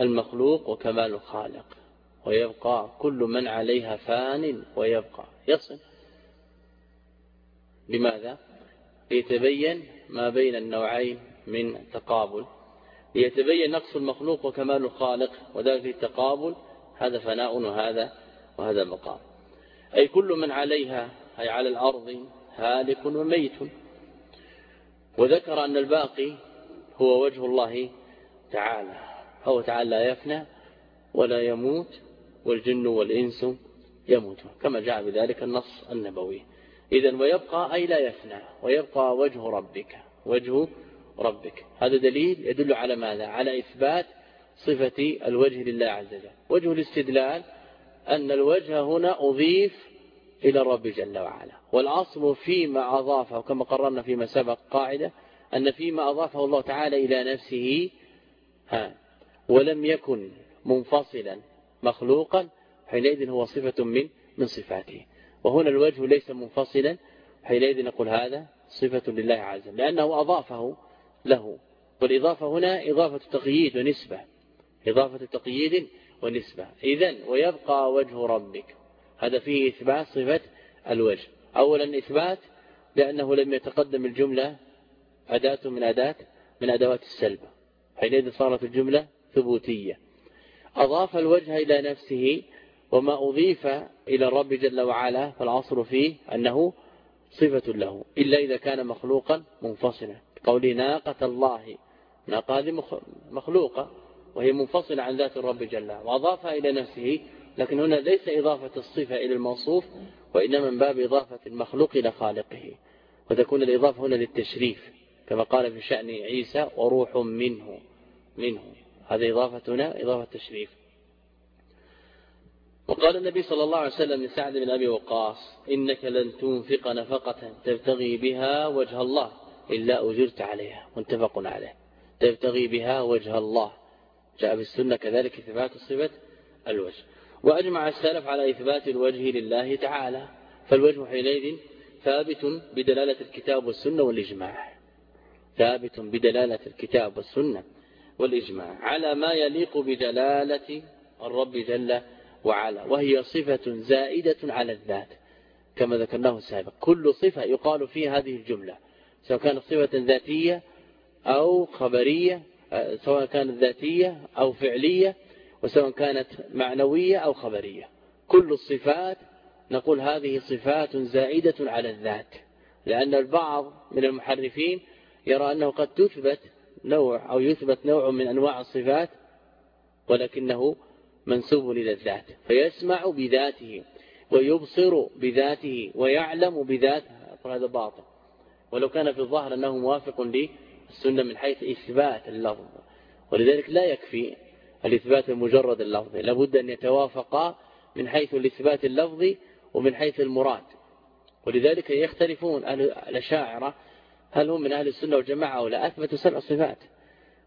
المخلوق وكمال الخالق. ويبقى كل من عليها فان ويبقى. يصل. لماذا؟ ليتبين ما بين النوعين من تقابل. ليتبين نقص المخلوق وكمال الخالق وذلك التقابل. هذا فناء وهذا وهذا مقام. أي كل من عليها أي على الأرض هالك وميت. وذكر أن الباقي هو وجه الله تعالى. هو تعالى لا يفنى ولا يموت والجن والإنس يموتون كما جاء بذلك النص النبوي. إذا ويبقى أي لا يفنى ويبقى وجه ربك وجه ربك. هذا دليل يدل على ماذا؟ على إثبات صفة الوجه لله عز وجل. وجه الاستدلال أن الوجه هنا أضيف إلى الرب جل وعلا. والأصل فيما أضافه كما قررنا فيما سبق قاعدة أن فيما أضافه الله تعالى إلى نفسه ها ولم يكن منفصلا مخلوقا حينئذ هو صفة من من صفاته. وهنا الوجه ليس منفصلا حينئذ نقول هذا صفة لله عز وجل. لأنه أضافه له. والإضافة هنا إضافة تقييد ونسبة. إضافة تقييد ونسبة. إذن ويبقى وجه ربك. هذا فيه إثبات صفة الوجه. أولا إثبات لأنه لم يتقدم الجملة أداة من أداة من أدوات السلب. حينئذ صارت الجملة ثبوتية. أضاف الوجه إلى نفسه وما أضيف إلى الرب جل وعلا فالعصر فيه أنه صفة له إلا إذا كان مخلوقا منفصلا. قول ناقة الله. ناقة هذه مخلوقة وهي منفصلة عن ذات الرب جل وأضافها إلى نفسه لكن هنا ليس إضافة الصفة إلى الموصوف وإنما من باب إضافة المخلوق إلى خالقه. وتكون الإضافة هنا للتشريف كما قال في شأن عيسى وروح منه منه. هذه إضافة هنا إضافة تشريف. وقال النبي صلى الله عليه وسلم لسعد بن أبي وقاص إنك لن تنفق نفقة تبتغي بها وجه الله. إلا أجرت عليها متفق عليه. تبتغي بها وجه الله. جاء في السنة كذلك إثبات صفة الوجه. وأجمع السلف على إثبات الوجه لله تعالى. فالوجه حينئذ ثابت بدلالة الكتاب والسنة والإجماع. ثابت بدلالة الكتاب والسنة والإجماع. على ما يليق بجلالة الرب جل وعلا. وهي صفة زائدة على الذات. كما ذكرناه سابق كل صفة يقال فيها هذه الجملة. سواء كانت صفة ذاتية أو خبرية سواء كانت ذاتية أو فعلية وسواء كانت معنوية أو خبرية. كل الصفات نقول هذه صفات زائدة على الذات لأن البعض من المحرفين يرى أنه قد تثبت نوع أو يثبت نوع من أنواع الصفات ولكنه منسوب إلى الذات فيسمع بذاته ويبصر بذاته ويعلم بذاته. هذا باطل ولو كان في الظاهر أنه موافق للسنة من حيث إثبات اللفظ. ولذلك لا يكفي الإثبات المجرد اللفظي لابد أن يتوافقا من حيث الإثبات اللفظي ومن حيث المراد. ولذلك يختلفون الأشاعرة هل هم من أهل السنة والجماعة أو لا. أثبتوا سبع صفات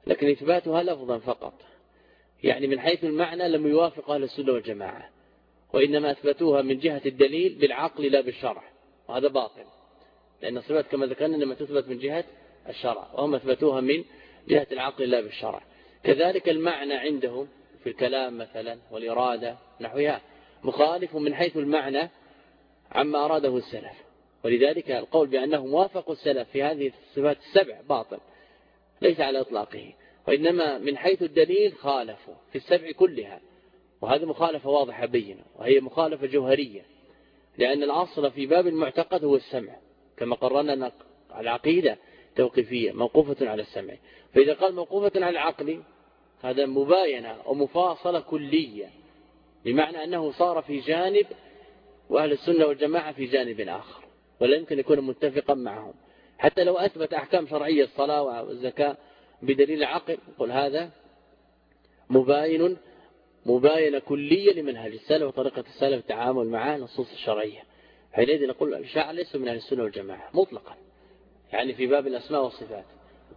لكن إثباتها لفظا فقط. يعني من حيث المعنى لم يوافق أهل السنة والجماعة وإنما أثبتوها من جهة الدليل بالعقل لا بالشرع. وهذا باطل. لأن الصفات كما ذكرنا لما تثبت من جهة الشرع وهم أثبتوها من جهة العقل لا بالشرع. كذلك المعنى عندهم في الكلام مثلا والإرادة نحوها مخالف من حيث المعنى عما أراده السلف. ولذلك القول بأنهم وافقوا السلف في هذه الصفات السبع باطل ليس على إطلاقه وإنما من حيث الدليل خالفوا في السبع كلها. وهذه مخالفة واضحة بينة وهي مخالفة جوهرية لأن الأصل في باب المعتقد هو السمع. كما قررنا العقيدة توقيفية موقوفة على السمع. فإذا قال موقوفة على العقل هذا مباينة ومفاصلة كلية بمعنى أنه صار في جانب وأهل السنة والجماعة في جانب آخر ولا يمكن يكون متفقا معهم. حتى لو أثبت أحكام شرعية الصلاة والزكاة بدليل عقل قل هذا مباين مباينة كلية لمنهج السلف وطريقة السلف التعامل مع النصوص الشرعية. حينئذ نقول الشاعر ليس من أهل السنة والجماعة مطلقا. يعني في باب الأسماء والصفات.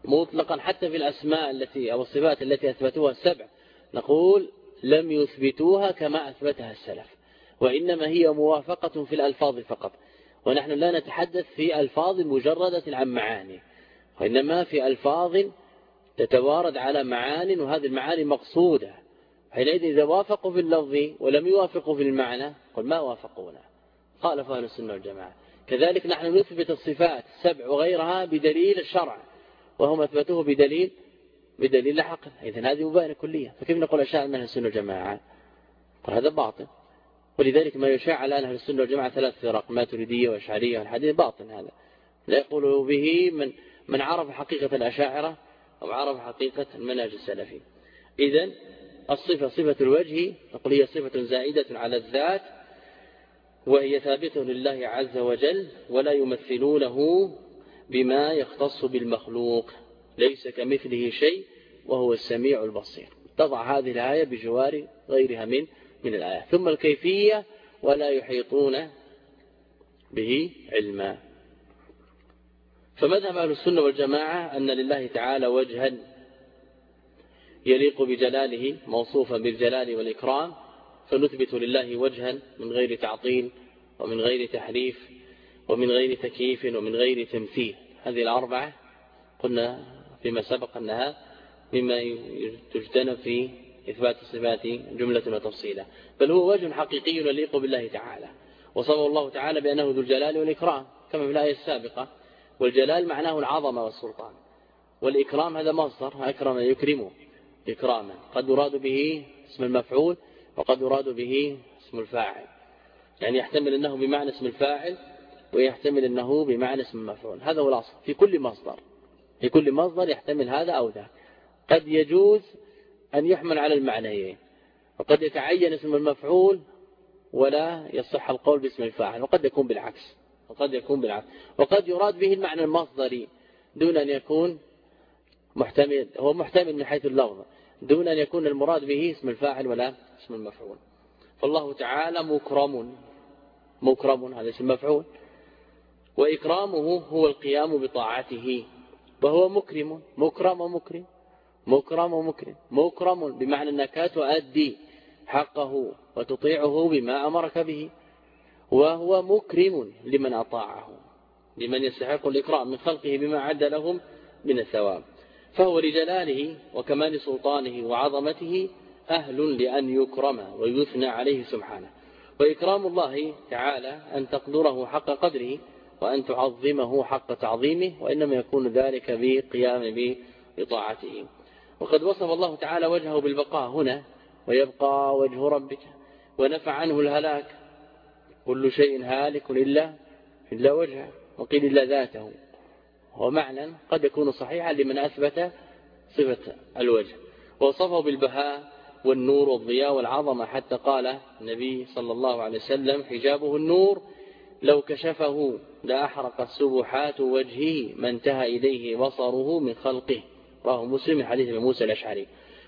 مطلقا حتى في الأسماء التي أو الصفات التي أثبتوها السبع نقول لم يثبتوها كما أثبتها السلف. وإنما هي موافقة في الألفاظ فقط. ونحن لا نتحدث في ألفاظ مجردة عن معاني. وإنما في ألفاظ تتوارد على معان وهذه المعاني مقصودة. حينئذ إذا وافقوا في اللفظ ولم يوافقوا في المعنى قل ما وافقونا. خالف أهل السنة والجماعة. كذلك نحن نثبت الصفات السبع وغيرها بدليل الشرع وهم أثبتوه بدليل بدليل العقل إذن هذه مباينة كلية. فكيف نقول أشاء من أهل السنة والجماعة؟ قل هذا باطل. ولذلك ما يشاع على أهل السنة والجماعة ثلاث فرق ما تريدية وأشعرية والحديث باطل هذا. لا يقول به من من عرف حقيقة الأشاعرة أو عرف حقيقة المنهج السلفي. إذن الصفة صفة الوجه نقول هي صفة زائدة على الذات وهي ثابتة لله عز وجل ولا يمثلونه بما يختص بالمخلوق ليس كمثله شيء وهو السميع البصير. تضع هذه الآية بجوار غيرها من من الآية. ثم الكيفية ولا يحيطون به علما. فمذهب أهل السنة والجماعة أن لله تعالى وجها يليق بجلاله موصوفا بالجلال والإكرام فنثبت لله وجها من غير تعطيل ومن غير تحريف ومن غير تكييف ومن غير تمثيل. هذه الأربعة قلنا فيما سبق أنها مما تجتنب في إثبات الصفات جملة وتفصيلا. بل هو وجه حقيقي يليق بالله تعالى. وصفه الله تعالى بأنه ذو الجلال والإكرام كما في الآية السابقة. والجلال معناه العظمة والسلطان. والإكرام هذا مصدر أكرم يكرمه. إكراما. قد يراد به اسم المفعول وقد يراد به اسم الفاعل. يعني يحتمل أنه بمعنى اسم الفاعل ويحتمل أنه بمعنى اسم المفعول. هذا هو الأصل. في كل مصدر. في كل مصدر يحتمل هذا أو ذاك. قد يجوز أن يحمل على المعنيين. وقد يتعين اسم المفعول ولا يصح القول باسم الفاعل. وقد يكون بالعكس. وقد يكون بالعكس. وقد يراد به المعنى المصدري دون أن يكون محتمل. هو محتمل من حيث اللفظ. دون أن يكون المراد به اسم الفاعل ولا اسم المفعول. فالله تعالى مكرم مكرم هذا اسم مفعول. وإكرامه هو القيام بطاعته. وهو مكرم. مكرم ومكرم مكرم ومكرم مكرم بمعنى أنك تؤدي حقه وتطيعه بما أمرك به. وهو مكرم لمن أطاعه لمن يستحق الإكرام من خلقه بما عد لهم من الثواب. فهو لجلاله وكمال سلطانه وعظمته أهل لأن يكرم ويثنى عليه سبحانه. وإكرام الله تعالى أن تقدره حق قدره وأن تعظمه حق تعظيمه وإنما يكون ذلك بقيام بطاعته وقد وصف الله تعالى وجهه بالبقاء هنا ويبقى وجه ربك ونفع عنه الهلاك. كل شيء هالك إلا إلا وجهه وقيل إلا ذاته. ومعنى قد يكون صحيحا لمن أثبت صفة الوجه. ووصفه بالبهاء والنور والضياء والعظمة حتى قال النبي صلى الله عليه وسلم حجابه النور لو كشفه لأحرقت سبحات وجهه ما انتهى إليه بصره من خلقه. راه مسلم حديث موسى الأشعري.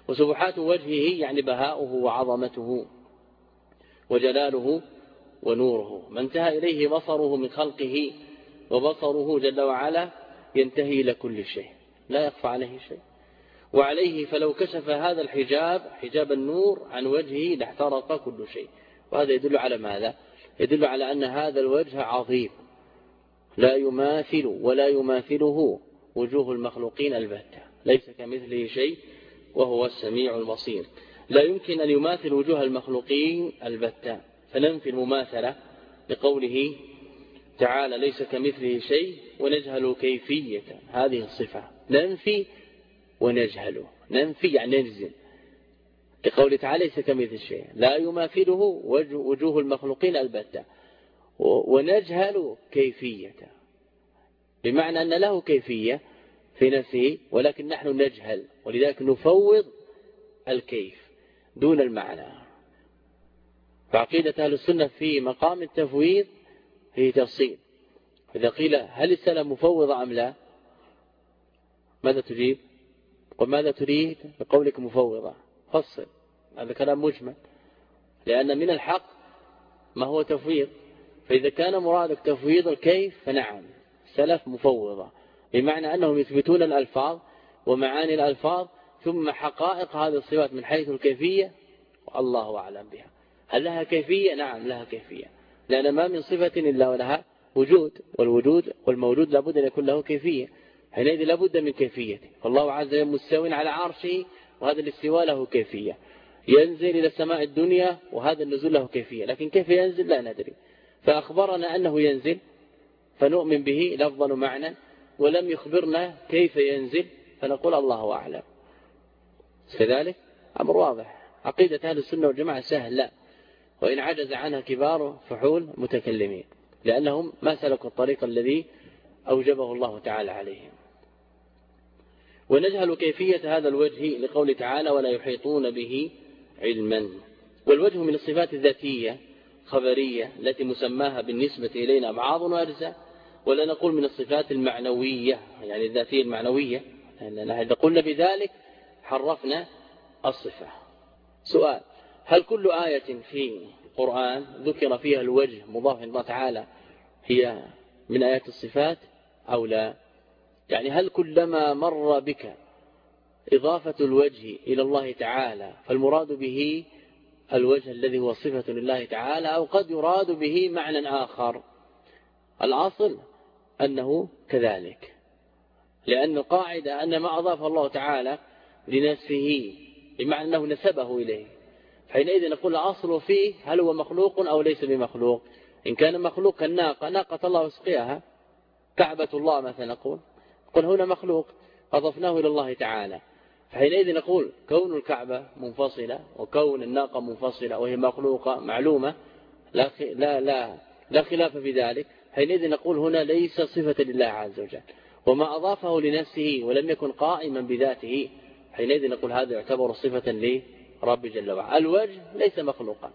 وسبحات وجهه يعني بهاؤه وعظمته وجلاله ونوره ما انتهى إليه بصره من خلقه وبصره جل وعلا ينتهي إلى كل شيء. لا يخفى عليه شيء. وعليه فلو كشف هذا الحجاب حجاب النور عن وجهه لاحترق كل شيء. وهذا يدل على ماذا؟ يدل على أن هذا الوجه عظيم. لا يماثل ولا يماثله وجوه المخلوقين البتة. ليس كمثله شيء وهو السميع البصير. لا يمكن أن يماثل وجوه المخلوقين البتة. فننفي المماثلة لقوله تعالى ليس كمثله شيء ونجهل كيفية. هذه الصفة. ننفي ونجهل ننفي يعني ننزل لقوله تعالى ليس كمثل شيء. لا يماثله وجوه المخلوقين البتة. ونجهل كيفيته. بمعنى أن له كيفية في نفسه ولكن نحن نجهل. ولذلك نفوض الكيف دون المعنى. فعقيدة أهل السنة في مقام التفويض هي تفصيل. إذا قيل هل السلام مفوضة أم لا؟ ماذا تجيب؟ وماذا تريد؟ بقولك مفوضة. فصل. هذا كلام مجمل. لأن من الحق ما هو تفويض. فإذا كان مرادك تفويض الكيف فنعم سلف مفوضة. بمعنى أنهم يثبتون الألفاظ ومعاني الألفاظ ثم حقائق هذه الصفات من حيث الكيفية والله أعلم بها. هل لها كيفية؟ نعم لها كيفية. لأن ما من صفة إلا ولها وجود والوجود والموجود لابد أن يكون له كيفية. حينئذ لابد من كيفيته فالله عز وجل مستو على عرشه وهذا الاستواء له كيفية. ينزل إلى السماء الدنيا وهذا النزول له كيفية. لكن كيف ينزل؟ لا ندري. فأخبرنا أنه ينزل فنؤمن به لفظا ومعنى ولم يخبرنا كيف ينزل فنقول الله أعلم. كذلك أمر واضح. عقيدة أهل السنة والجماعة سهلة. وإن عجز عنها كبار فحول متكلمين لأنهم ما سلكوا الطريق الذي أوجبه الله تعالى عليهم. ونجهل كيفية هذا الوجه لقول تعالى ولا يحيطون به علما والوجه من الصفات الذاتية خبرية التي مسماها بالنسبة إلينا بعض وأجزاء ولا نقول من الصفات المعنوية يعني الذاتية المعنوية لأننا إذا قلنا بذلك حرفنا الصفة. سؤال هل كل آية في القرآن ذكر فيها الوجه مضاف الله تعالى هي من آيات الصفات أو لا؟ يعني هل كلما مر بك إضافة الوجه إلى الله تعالى فالمراد به الوجه الذي هو صفة لله تعالى أو قد يراد به معنى آخر؟ الأصل أنه كذلك. لأن القاعدة أن ما أضاف الله تعالى لنفسه بمعنى أنه نسبه إليه. حينئذ نقول الأصل فيه هل هو مخلوق أو ليس بمخلوق. إن كان مخلوق كالناقة ناقة الله وسقياها كعبة الله مثلا نقول. قل هنا مخلوق أضفناه إلى الله تعالى. فحينئذ نقول كون الكعبة منفصلة وكون الناقة منفصلة وهي مخلوقة معلومة لا, لا, لا, لا خلاف في ذلك. حينئذ نقول هنا ليس صفة لله عز وجل. وما أضافه لنفسه ولم يكن قائما بذاته حينئذ نقول هذا يعتبر صفة لرب جل وعلا. الوجه ليس مخلوقا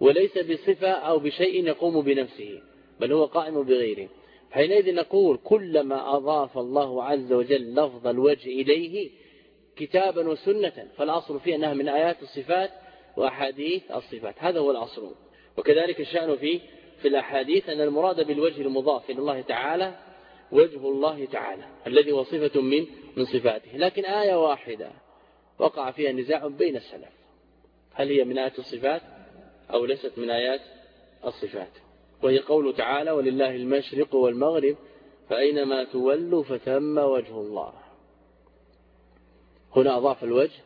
وليس بصفة أو بشيء يقوم بنفسه بل هو قائم بغيره. حينئذ نقول كلما أضاف الله عز وجل لفظ الوجه إليه كتابا وسنة فالأصل فيه أنها من آيات الصفات وأحاديث الصفات. هذا هو الأصل. وكذلك الشأن في في الأحاديث أن المراد بالوجه المضاف إلى الله تعالى وجه الله تعالى الذي هو صفة من من صفاته. لكن آية واحدة. وقع فيها نزاع بين السلف. هل هي من آيات الصفات أو ليست من آيات الصفات؟ وهي قول تعالى ولله المشرق والمغرب فأينما تولوا فثم وجه الله. هنا أضاف الوجه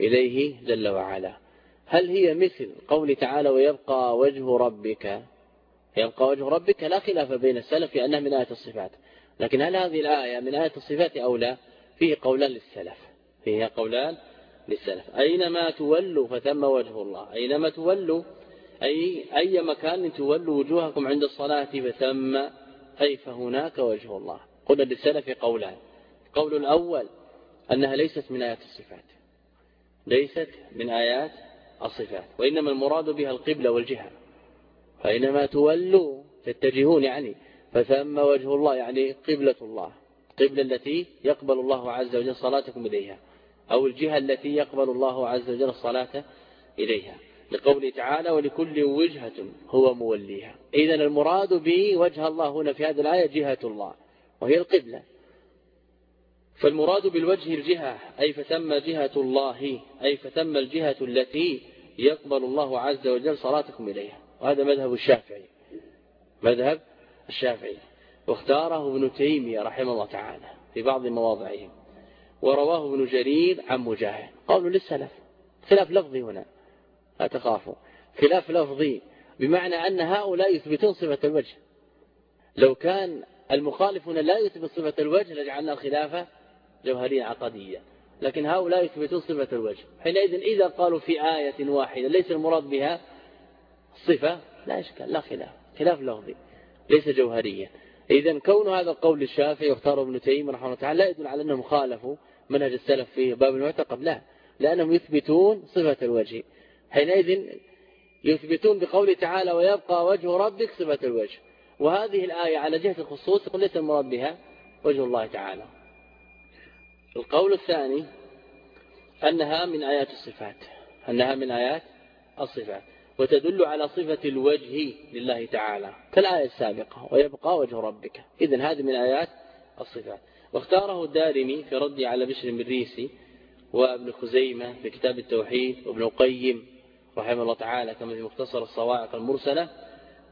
إليه جل وعلا. هل هي مثل قول تعالى ويبقى وجه ربك يبقى وجه ربك لا خلاف بين السلف في أنها من آية الصفات. لكن هل هذه الآية من آية الصفات أو لا؟ فيه قولان للسلف. فيها قولان للسلف. أينما تولوا فثم وجه الله. أينما تولوا أي أي مكان تولوا وجوهكم عند الصلاة فثم أي فهناك وجه الله. قلنا للسلف قولان. القول الأول أنها ليست من آيات الصفات. ليست من آيات الصفات. وإنما المراد بها القبلة والجهة. فإنما تولوا تتجهون يعني فثم وجه الله يعني قبلة الله. قبلة التي يقبل الله عز وجل صلاتكم إليها. أو الجهة التي يقبل الله عز وجل الصلاة إليها. لقوله تعالى ولكل وجهة هو موليها. إذا المراد به وجه الله هنا في هذه الآية جهة الله وهي القبلة. فالمراد بالوجه الجهة أي فتم جهة الله أي فتم الجهة التي يقبل الله عز وجل صلاتكم إليها. وهذا مذهب الشافعي. مذهب الشافعي. واختاره ابن تيمية رحمه الله تعالى في بعض مواضعهم ورواه ابن جرير عن مجاهد. قول للسلف خلاف لفظي هنا. لا تخافوا. خلاف لفظي بمعنى أن هؤلاء يثبتون صفة الوجه. لو كان المخالفون لا يثبت صفة الوجه لجعلنا الخلافة جوهرية عقدية لكن هؤلاء يثبتون صفة الوجه. حينئذ إذا قالوا في آية واحدة ليس المراد بها صفة لا إشكال لا خلاف. خلاف لفظي ليس جوهريا. إذا كون هذا القول الشافعي واختاره ابن تيمية رحمه الله تعالى لا يدل على أنهم خالفوا منهج السلف في باب المعتقد لا. لأنهم يثبتون صفة الوجه. حينئذ يثبتون بقوله تعالى ويبقى وجه ربك صفة الوجه. وهذه الآية على جهة الخصوص يقول ليس المراد بها وجه الله تعالى. القول الثاني أنها من آيات الصفات. أنها من آيات الصفات. وتدل على صفة الوجه لله تعالى كالآية السابقة ويبقى وجه ربك. إذن هذه من آيات الصفات. واختاره الدارمي في رد على بشر بالريسي وابن خزيمة في كتاب التوحيد وابن القيم رحمه الله تعالى كما في مختصر الصواعق المرسلة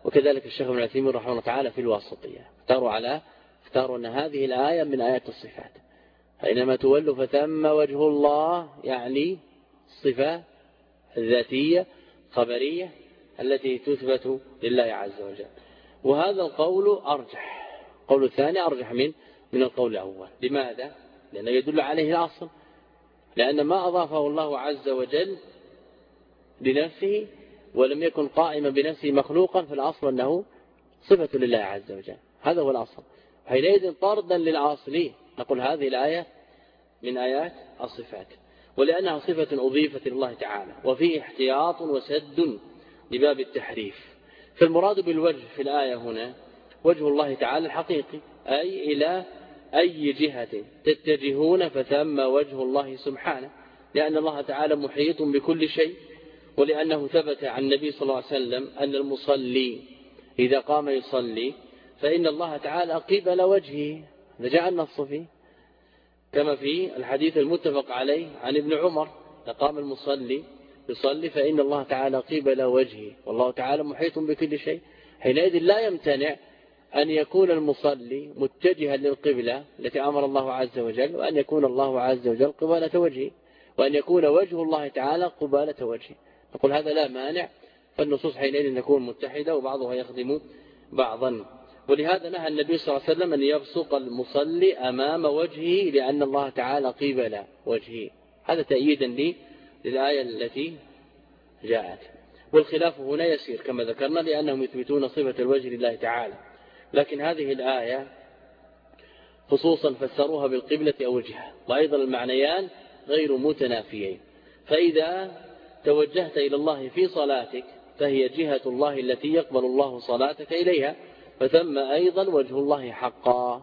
وكذلك الشيخ ابن عثيمين رحمه الله تعالى في الواسطية. اختاروا على اختاروا أن هذه الآية من آيات الصفات. فإنما تولوا فثم وجه الله يعني الصفة الذاتية خبرية التي تثبت لله عز وجل. وهذا القول أرجح. القول الثاني أرجح من من القول الأول. لماذا؟ لأنه يدل عليه الأصل. لأن ما أضافه الله عز وجل لنفسه ولم يكن قائما بنفسه مخلوقا فالأصل أنه صفة لله عز وجل. هذا هو الأصل. حينئذ طردا للعاصلين نقول هذه الآية من آيات الصفات. ولأنها صفة أضيفت لله تعالى وفيه احتياط وسد لباب التحريف. فالمراد بالوجه في الآية هنا وجه الله تعالى الحقيقي أي إلى أي جهة تتجهون فثم وجه الله سبحانه لأن الله تعالى محيط بكل شيء ولأنه ثبت عن النبي صلى الله عليه وسلم أن المصلي إذا قام يصلي فإن الله تعالى قبل وجهه جاء النص فيه كما في الحديث المتفق عليه عن ابن عمر لقام المصلي يصلي فإن الله تعالى قبل وجهه. والله تعالى محيط بكل شيء. حينئذ لا يمتنع أن يكون المصلي متجها للقبلة التي أمر الله عز وجل وأن يكون الله عز وجل قبالة وجهه وأن يكون وجه الله تعالى قبالة وجهه. نقول هذا لا مانع فالنصوص حينئذ تكون متحدة وبعضها يخدم بعضا. ولهذا نهى النبي صلى الله عليه وسلم أن يبصق المصلي أمام وجهه لأن الله تعالى قبل وجهه. هذا تأييدا للآية التي جاءت. والخلاف هنا يسير كما ذكرنا لأنهم يثبتون صفة الوجه لله تعالى. لكن هذه الآية خصوصا فسروها بالقبلة أو الجهة وأيضا المعنيان غير متنافيين. فإذا توجهت إلى الله في صلاتك فهي جهة الله التي يقبل الله صلاتك إليها. فثم أيضا وجه الله حقا.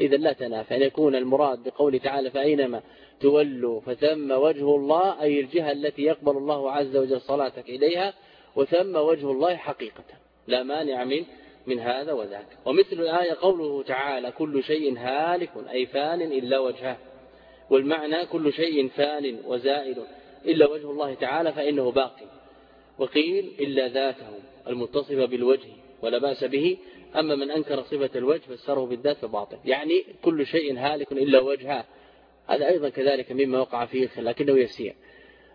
إذا لا تنافى أن يكون المراد بقول تعالى فأينما تولوا فثم وجه الله أي الجهة التي يقبل الله عز وجل صلاتك إليها وثم وجه الله حقيقة. لا مانع من من هذا وذاك. ومثل الآية قوله تعالى كل شيء هالك أي فان إلا وجهه والمعنى كل شيء فان وزائل إلا وجه الله تعالى فإنه باقي وقيل إلا ذاته المتصفة بالوجه ولا بأس به أما من أنكر صفة الوجه فسره بالذات فباطل. يعني كل شيء هالك إلا وجهه. هذا أيضا كذلك مما وقع فيه الخلاف لكنه يسير.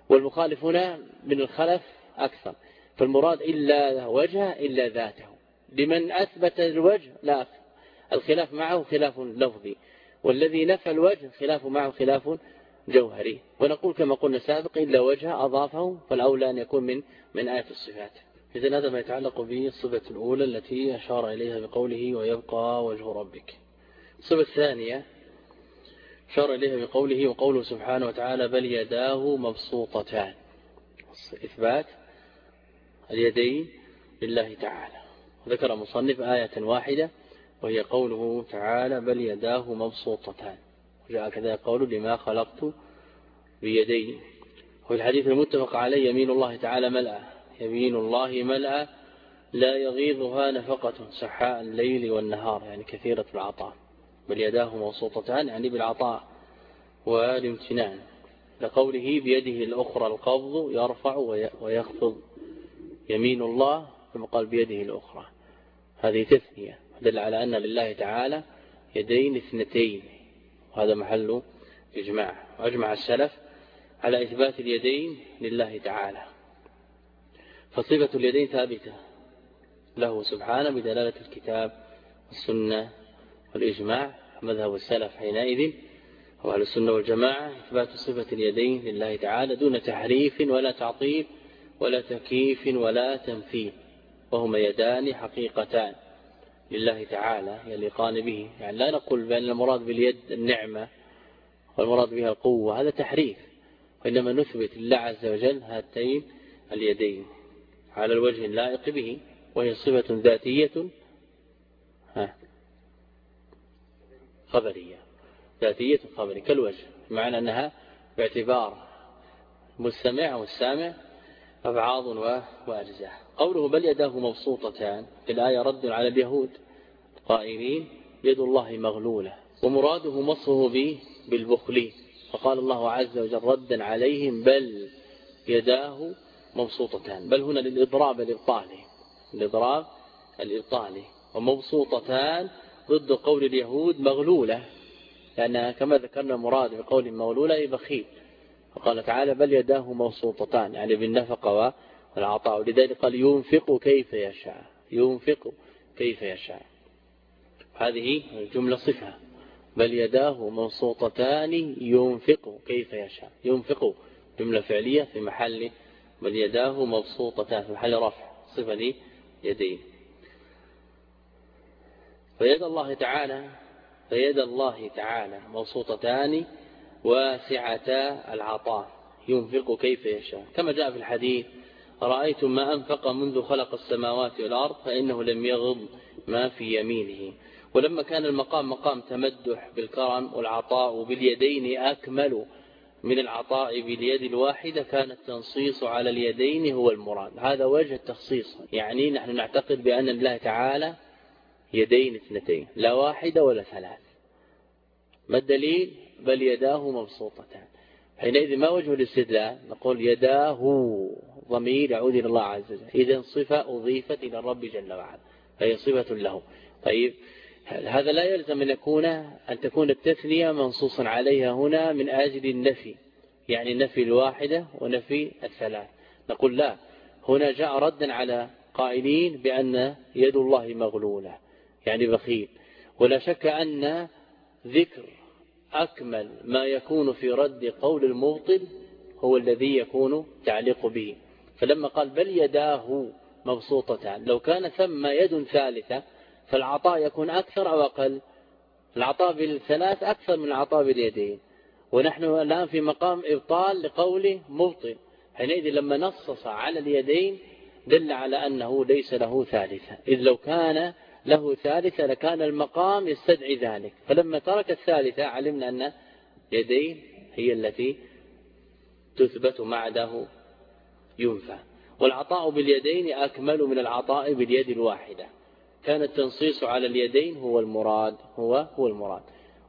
والمخالف هنا من الخلف أكثر. فالمراد إلا وجهه إلا ذاته. لمن أثبت الوجه لا. الخلاف معه خلاف لفظي. والذي نفى الوجه خلاف معه خلاف جوهري. ونقول كما قلنا سابقا إلا وجه أضافه فالأولى أن يكون من من آية الصفات. إذن هذا ما يتعلق بالصفة الأولى التي أشار إليها بقوله ويبقى وجه ربك. الصفة الثانية أشار إليها بقوله وقوله سبحانه وتعالى بل يداه مبسوطتان. إثبات اليدين لله تعالى. ذكر مصنف آية واحدة وهي قوله تعالى بل يداه مبسوطتان. وجاء كذا قول لما خلقت بيدي. وفي الحديث المتفق عليه يمين الله تعالى ملأ يمين الله ملأ لا يغيظها نفقة سحاء الليل والنهار يعني كثيرة العطاء بل يداه مبسوطتان يعني بالعطاء والامتنان. لقوله بيده الأخرى القبض يرفع ويخفض يمين الله ثم قال بيده الأخرى. هذه تثنية دل على أن لله تعالى يدين اثنتين وهذا محل إجماع. وأجمع السلف على إثبات اليدين لله تعالى. فصفة اليدين ثابتة. له سبحانه بدلالة الكتاب والسنة والإجماع مذهب السلف حينئذ هو أهل السنة والجماعة إثبات صفة اليدين لله تعالى دون تحريف ولا تعطيل ولا تكييف ولا تمثيل وهما يدان حقيقتان لله تعالى يليقان به. يعني لا نقول بأن المراد باليد النعمة والمراد بها القوة هذا تحريف وإنما نثبت لله عز وجل هاتين اليدين. على الوجه اللائق به وهي صفة ذاتية ها خبرية ذاتية خبرية كالوجه معنى أنها باعتبار مستمع أو السامع أبعاض وأجزاء. قوله بل يداه مبسوطتان الآية رد على اليهود قائلين يد الله مغلولة ومراده مصه به بالبخل فقال الله عز وجل ردا عليهم بل يداه مبسوطتان. بل هنا للإضراب الإبطالي. الإضراب الإبطالي. ومبسوطتان ضد قول اليهود مغلولة. لأنها كما ذكرنا مراد بقول مغلولة أي بخيل. وقال تعالى بل يداه مبسوطتان. يعني بالنفقة والعطاء. ولذلك قال ينفق كيف يشاء. ينفق كيف يشاء. هذه الجملة صفة. بل يداه مبسوطتان ينفق كيف يشاء. ينفق جملة فعلية في محل بل يداه مبسوطتان في محل رفع صفة لي يديه فيد الله تعالى فيد الله تعالى مبسوطتان واسعتا العطاء. ينفق كيف يشاء. كما جاء في الحديث رأيتم ما أنفق منذ خلق السماوات والأرض فإنه لم يغض ما في يمينه. ولما كان المقام مقام تمدح بالكرم والعطاء باليدين أكمل. من العطاء باليد الواحدة كان التنصيص على اليدين هو المراد. هذا وجه التخصيص. يعني نحن نعتقد بأن الله تعالى يدين اثنتين لا واحدة ولا ثلاث. ما الدليل؟ بل يداه مبسوطتان. حينئذ ما وجه الاستدلال؟ نقول يداه ضمير يعود إلى الله عز وجل. إذا صفة أضيفت إلى الرب جل وعلا فهي صفة له. طيب هذا لا يلزم أن يكون أن تكون التثنية منصوصا عليها هنا من أجل النفي يعني نفي الواحدة ونفي الثلاث. نقول لا هنا جاء ردا على قائلين بأن يد الله مغلولة يعني بخيل. ولا شك أن ذكر أكمل ما يكون في رد قول المبطل هو الذي يكون تعليق به. فلما قال بل يداه مبسوطتان لو كان ثم يد ثالثة فالعطاء يكون أكثر أو أقل؟ العطاء بالثلاث أكثر من العطاء باليدين. ونحن الآن في مقام إبطال لقوله مبطل حينئذ لما نصص على اليدين دل على أنه ليس له ثالثة. إذ لو كان له ثالثة لكان المقام يستدعي ذلك. فلما ترك الثالثة علمنا أن يدين هي التي تثبت معده ينفى. والعطاء باليدين أكمل من العطاء باليد الواحدة. كان التنصيص على اليدين هو المراد هو هو المراد.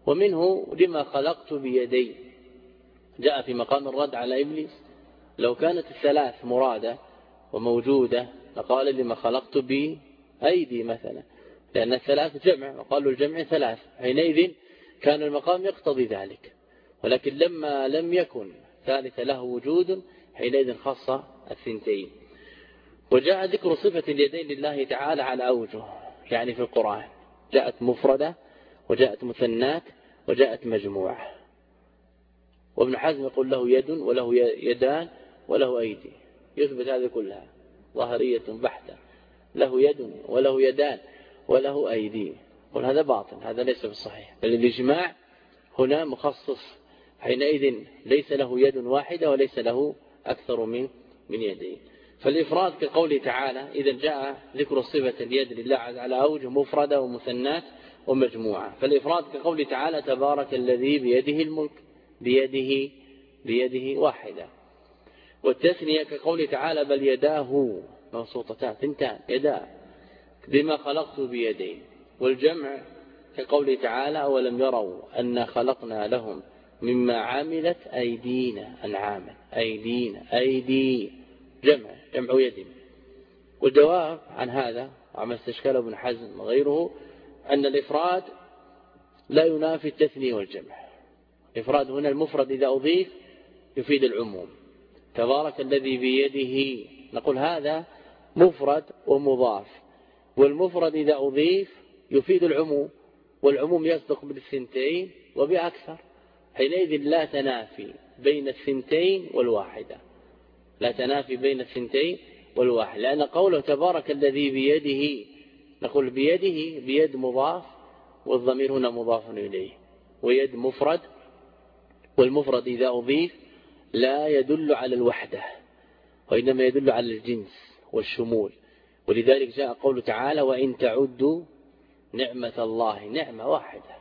ومنه لما خلقت بيدي. جاء في مقام الرد على إبليس لو كانت الثلاث مرادة وموجودة لقال لما خلقت بأيدي مثلا لأن الثلاث جمع وقالوا الجمع ثلاث. حينئذ كان المقام يقتضي ذلك. ولكن لما لم يكن ثالث له وجود حينئذ خص الثنتين. وجاء ذكر صفة اليدين لله تعالى على أوجه. يعني في القرآن. جاءت مفردة وجاءت مثنات وجاءت مجموعة. وابن حزم يقول له يد وله يدان وله أيدي. يثبت هذه كلها. ظاهرية بحتة. له يد وله يدان وله أيدي. قل هذا باطل هذا ليس بالصحيح بل الإجماع هنا مخصص. حينئذ ليس له يد واحدة وليس له أكثر من من يدين. فالإفراد كقوله تعالى إذا جاء ذكر صفة اليد لله على أوجه مفردة ومثنات ومجموعة. فالإفراد كقوله تعالى تبارك الذي بيده الملك بيده بيده واحدة. والتثنية كقوله تعالى بل يداه مبسوطتان ثنتان يداه بما خلقت بيدي. والجمع كقوله تعالى أولم يروا أن خلقنا لهم مما عملت أيدينا أنعاما أيدينا أيدي جمع. جمع يد والجواب عن هذا وعما استشكال ابن حزم وغيره أن الإفراد لا ينافي التثنية والجمع. إفراد هنا المفرد إذا أضيف يفيد العموم. تبارك الذي بيده نقول هذا مفرد ومضاف. والمفرد إذا أضيف يفيد العموم والعموم يصدق بالثنتين وبأكثر. حينئذ لا تنافي بين الثنتين والواحدة. لا تنافي بين الثنتين والواحد لأن قوله تبارك الذي بيده نقول بيده بيد مضاف والضمير هنا مضاف إليه ويد مفرد والمفرد إذا أضيف لا يدل على الوحدة وإنما يدل على الجنس والشمول. ولذلك جاء قول تعالى وإن تعدوا نعمة الله. نعمة واحدة.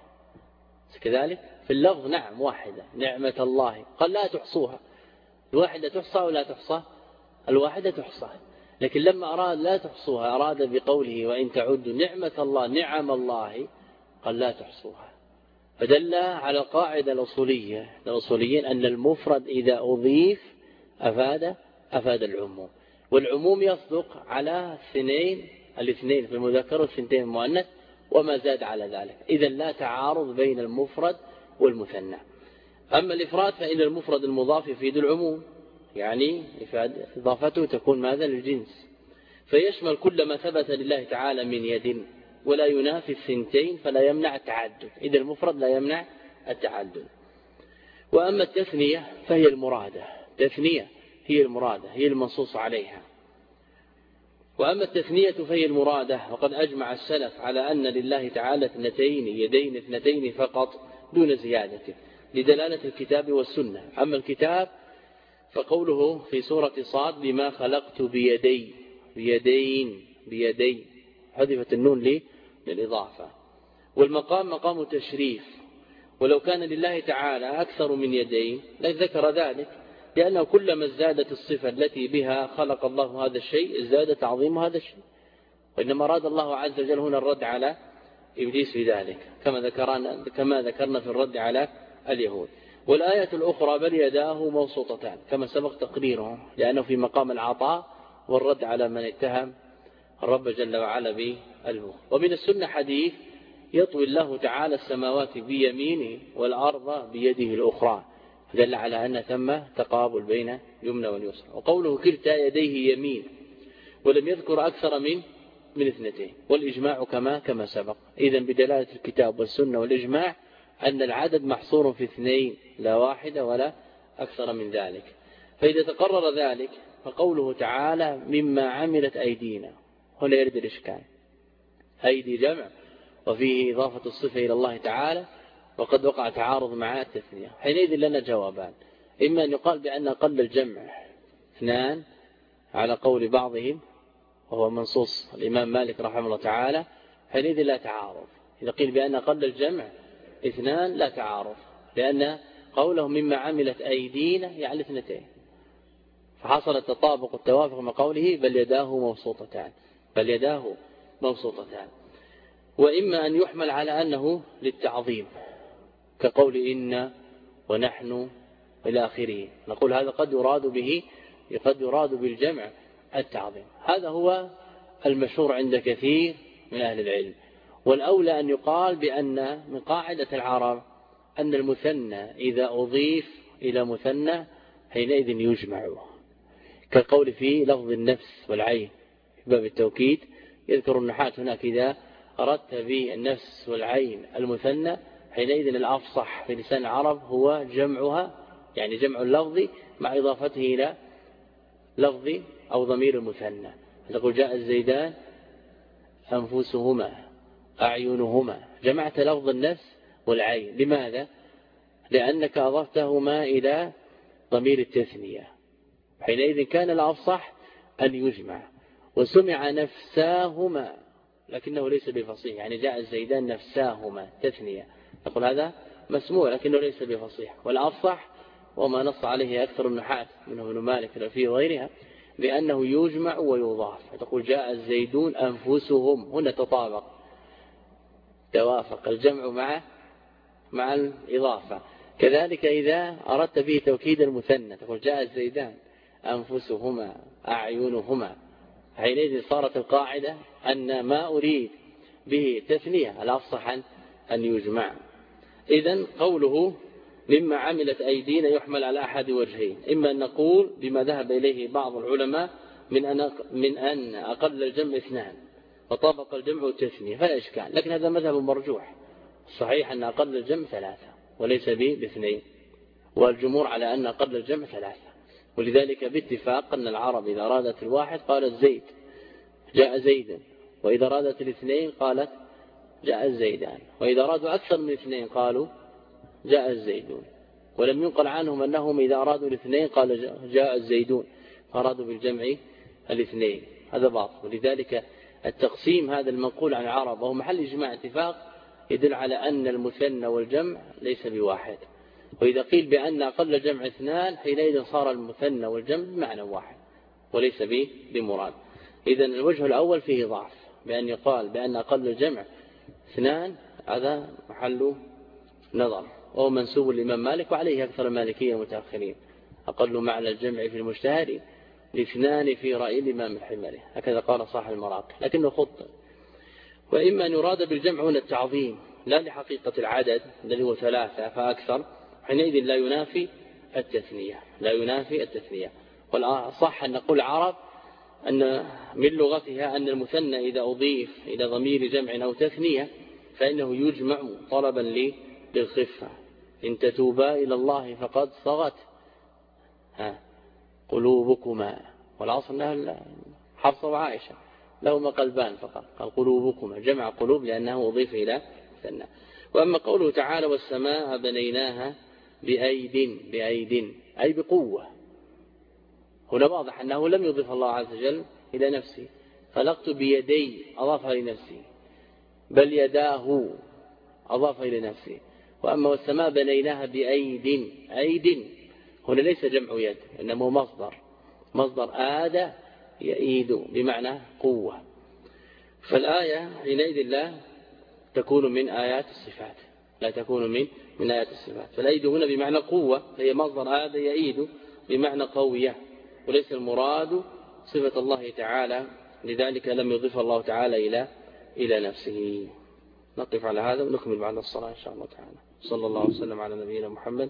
كذلك في اللفظ نعم واحدة. نعمة الله. قال لا تحصوها. الواحدة تحصى ولا تحصى؟ الواحدة تحصى. لكن لما أراد لا تحصوها أراد بقوله وإن تعدوا نعمة الله نعم الله قال لا تحصوها. فدل على القاعدة الأصولية. الأصوليين أن المفرد إذا أضيف أفاد أفاد العموم. والعموم يصدق على اثنين الاثنين في المذكر والثنتين المؤنث وما زاد على ذلك. إذا لا تعارض بين المفرد والمثنى. أما الإفراد فإن المفرد المضاف يفيد العموم يعني إضافته تكون ماذا؟ للجنس. فيشمل كل ما ثبت لله تعالى من يد ولا ينافي الثنتين فلا يمنع التعدد. إذا المفرد لا يمنع التعدد. وأما التثنية فهي المرادة. تثنية هي المرادة هي المنصوص عليها. وأما التثنية فهي المرادة. وقد أجمع السلف على أن لله تعالى اثنتين يدين اثنتين فقط دون زيادة. لدلالة الكتاب والسنة. أما الكتاب فقوله في سورة صاد بما خلقت بيدي بيدين بيدي. حذفت النون لي للإضافة. والمقام مقام تشريف ولو كان لله تعالى أكثر من يدين لذكر ذلك لأنه كلما ازدادت الصفة التي بها خلق الله هذا الشيء ازداد تعظيم هذا الشيء. وإنما أراد الله عز وجل هنا الرد على إبليس في ذلك. كما ذكرنا, كما ذكرنا في الرد على اليهود. والآية الأخرى بل يداه موسوطتان كما سبق تقريره لأنه في مقام العطاء والرد على من اتهم الرب جل وعلا بالمخ ومن السنة حديث يطوي الله تعالى السماوات بيمينه والأرض بيده الأخرى دل على أن ثم تقابل بين يمنى واليسرى. وقوله كلتا يديه يمين ولم يذكر أكثر من من اثنتين. والإجماع كما كما سبق. إذا بدلالة الكتاب والسنة والإجماع أن العدد محصور في اثنين لا واحدة ولا أكثر من ذلك. فإذا تقرر ذلك فقوله تعالى مما عملت أيدينا. هنا يرد الإشكال. أيدي جمع وفيه إضافة الصفة إلى الله تعالى وقد وقع تعارض مع التثنية. حينئذ لنا جوابان. إما أن يقال بأن أقل الجمع اثنان على قول بعضهم وهو منصوص الإمام مالك رحمه الله تعالى حينئذ لا تعارض. إذا قيل بأن أقل الجمع اثنان لا تعارض لأن قوله مما عملت أيدينا يعني اثنتين. فحصل التطابق التوافق مع قوله بل يداه مبسوطتان بل يداه مبسوطتان وإما أن يحمل على أنه للتعظيم كقول إن ونحن إلى آخره نقول هذا قد يراد به قد يراد بالجمع التعظيم. هذا هو المشهور عند كثير من أهل العلم. والأولى أن يقال بأن من قاعدة العرب أن المثنى إذا أضيف إلى مثنى حينئذ يجمع. كالقول في لفظ النفس والعين في باب التوكيد يذكر النحات هناك إذا أردت بالنفس والعين المثنى حينئذ الأفصح في لسان العرب هو جمعها يعني جمع اللفظ مع إضافته إلى لفظ أو ضمير المثنى. تقول جاء الزيدان أنفسهما. أعينهما. جمعت لفظ النفس والعين. لماذا؟ لأنك أضفتهما إلى ضمير التثنية. حينئذ كان الأفصح أن يجمع. وسمع نفساهما. لكنه ليس بفصيح. يعني جاء الزيدان نفساهما. تثنية. نقول هذا مسموع لكنه ليس بفصيح. والأفصح وما نص عليه أكثر النحات منه ابن مالك في غيرها بأنه يجمع ويضاف. تقول جاء الزيدون أنفسهم. هنا تطابق. توافق الجمع مع مع الإضافة. كذلك إذا أردت به توكيد المثنى تقول جاء الزيدان أنفسهما أعينهما. حينئذ صارت القاعدة أن ما أريد به تثنية الأفصح أن يجمع. إذا قوله مما عملت أيدينا يحمل على أحد وجهين. إما أن نقول بما ذهب إليه بعض العلماء من أن من أن أقل الجمع اثنان. وطابق الجمع التثنية فلا إشكال. لكن هذا مذهب مرجوح. صحيح أن أقل الجمع ثلاثة وليس باثنين. والجمهور على أن أقل الجمع ثلاثة. ولذلك باتفاق أن العرب إذا أرادت الواحد قالت زيد جاء زيدا. وإذا أرادت الاثنين قالت جاء الزيدان. وإذا أرادوا أكثر من اثنين قالوا جاء الزيدون. ولم ينقل عنهم أنهم إذا أرادوا الاثنين قال جاء الزيدون. فأرادوا بالجمع الاثنين. هذا باطل. ولذلك التقسيم هذا المنقول عن العرب وهو محل إجماع اتفاق يدل على أن المثنى والجمع ليس بواحد. وإذا قيل بأن أقل جمع اثنان حينئذ صار المثنى والجمع بمعنى واحد وليس به بمراد. إذا الوجه الأول فيه ضعف بأن يقال بأن أقل الجمع اثنان هذا محل نظر وهو منسوب الإمام مالك وعليه أكثر المالكية متأخرين أقل معنى الجمع في المجتهد الاثنان في رأي الإمام الحمري هكذا قال صاحب المراقي لكنه خط. وإما أن يراد بالجمع هنا التعظيم لا لحقيقة العدد الذي هو ثلاثة فأكثر حينئذ لا ينافي التثنية لا ينافي التثنية. والصح أن نقول عرب أن من لغتها أن المثنى إذا أضيف إلى ضمير جمع أو تثنية فإنه يجمع طلبا للخفة. إن تتوبا إلى الله فقد صغت. ها. قلوبكما. والعصر أنها حفصة وعائشة. لهما قلبان فقط. قال قلوبكما. جمع قلوب لأنه أضيف إلى مثنى وأما قوله تعالى والسماء بنيناها بأيد بأيد أي بقوة. هنا واضح أنه لم يضيف الله عز وجل إلى نفسه. خلقت بيدي أضافها لنفسي بل يداه أضاف إلى نفسه. وأما والسماء بنيناها بأيد أيد. هنا ليس جمع يد إنما مصدر. مصدر آد يأيد بمعنى قوة. فالآية حينئذ لا تكون من آيات الصفات لا تكون من من آيات الصفات. فالأيد هنا بمعنى قوة هي مصدر آد يأيد بمعنى قوية. وليس المراد صفة الله تعالى لذلك لم يضيف الله تعالى إلى إلى نفسه. نقف على هذا ونكمل بعد الصلاة إن شاء الله تعالى. صلى الله وسلم على نبينا محمد.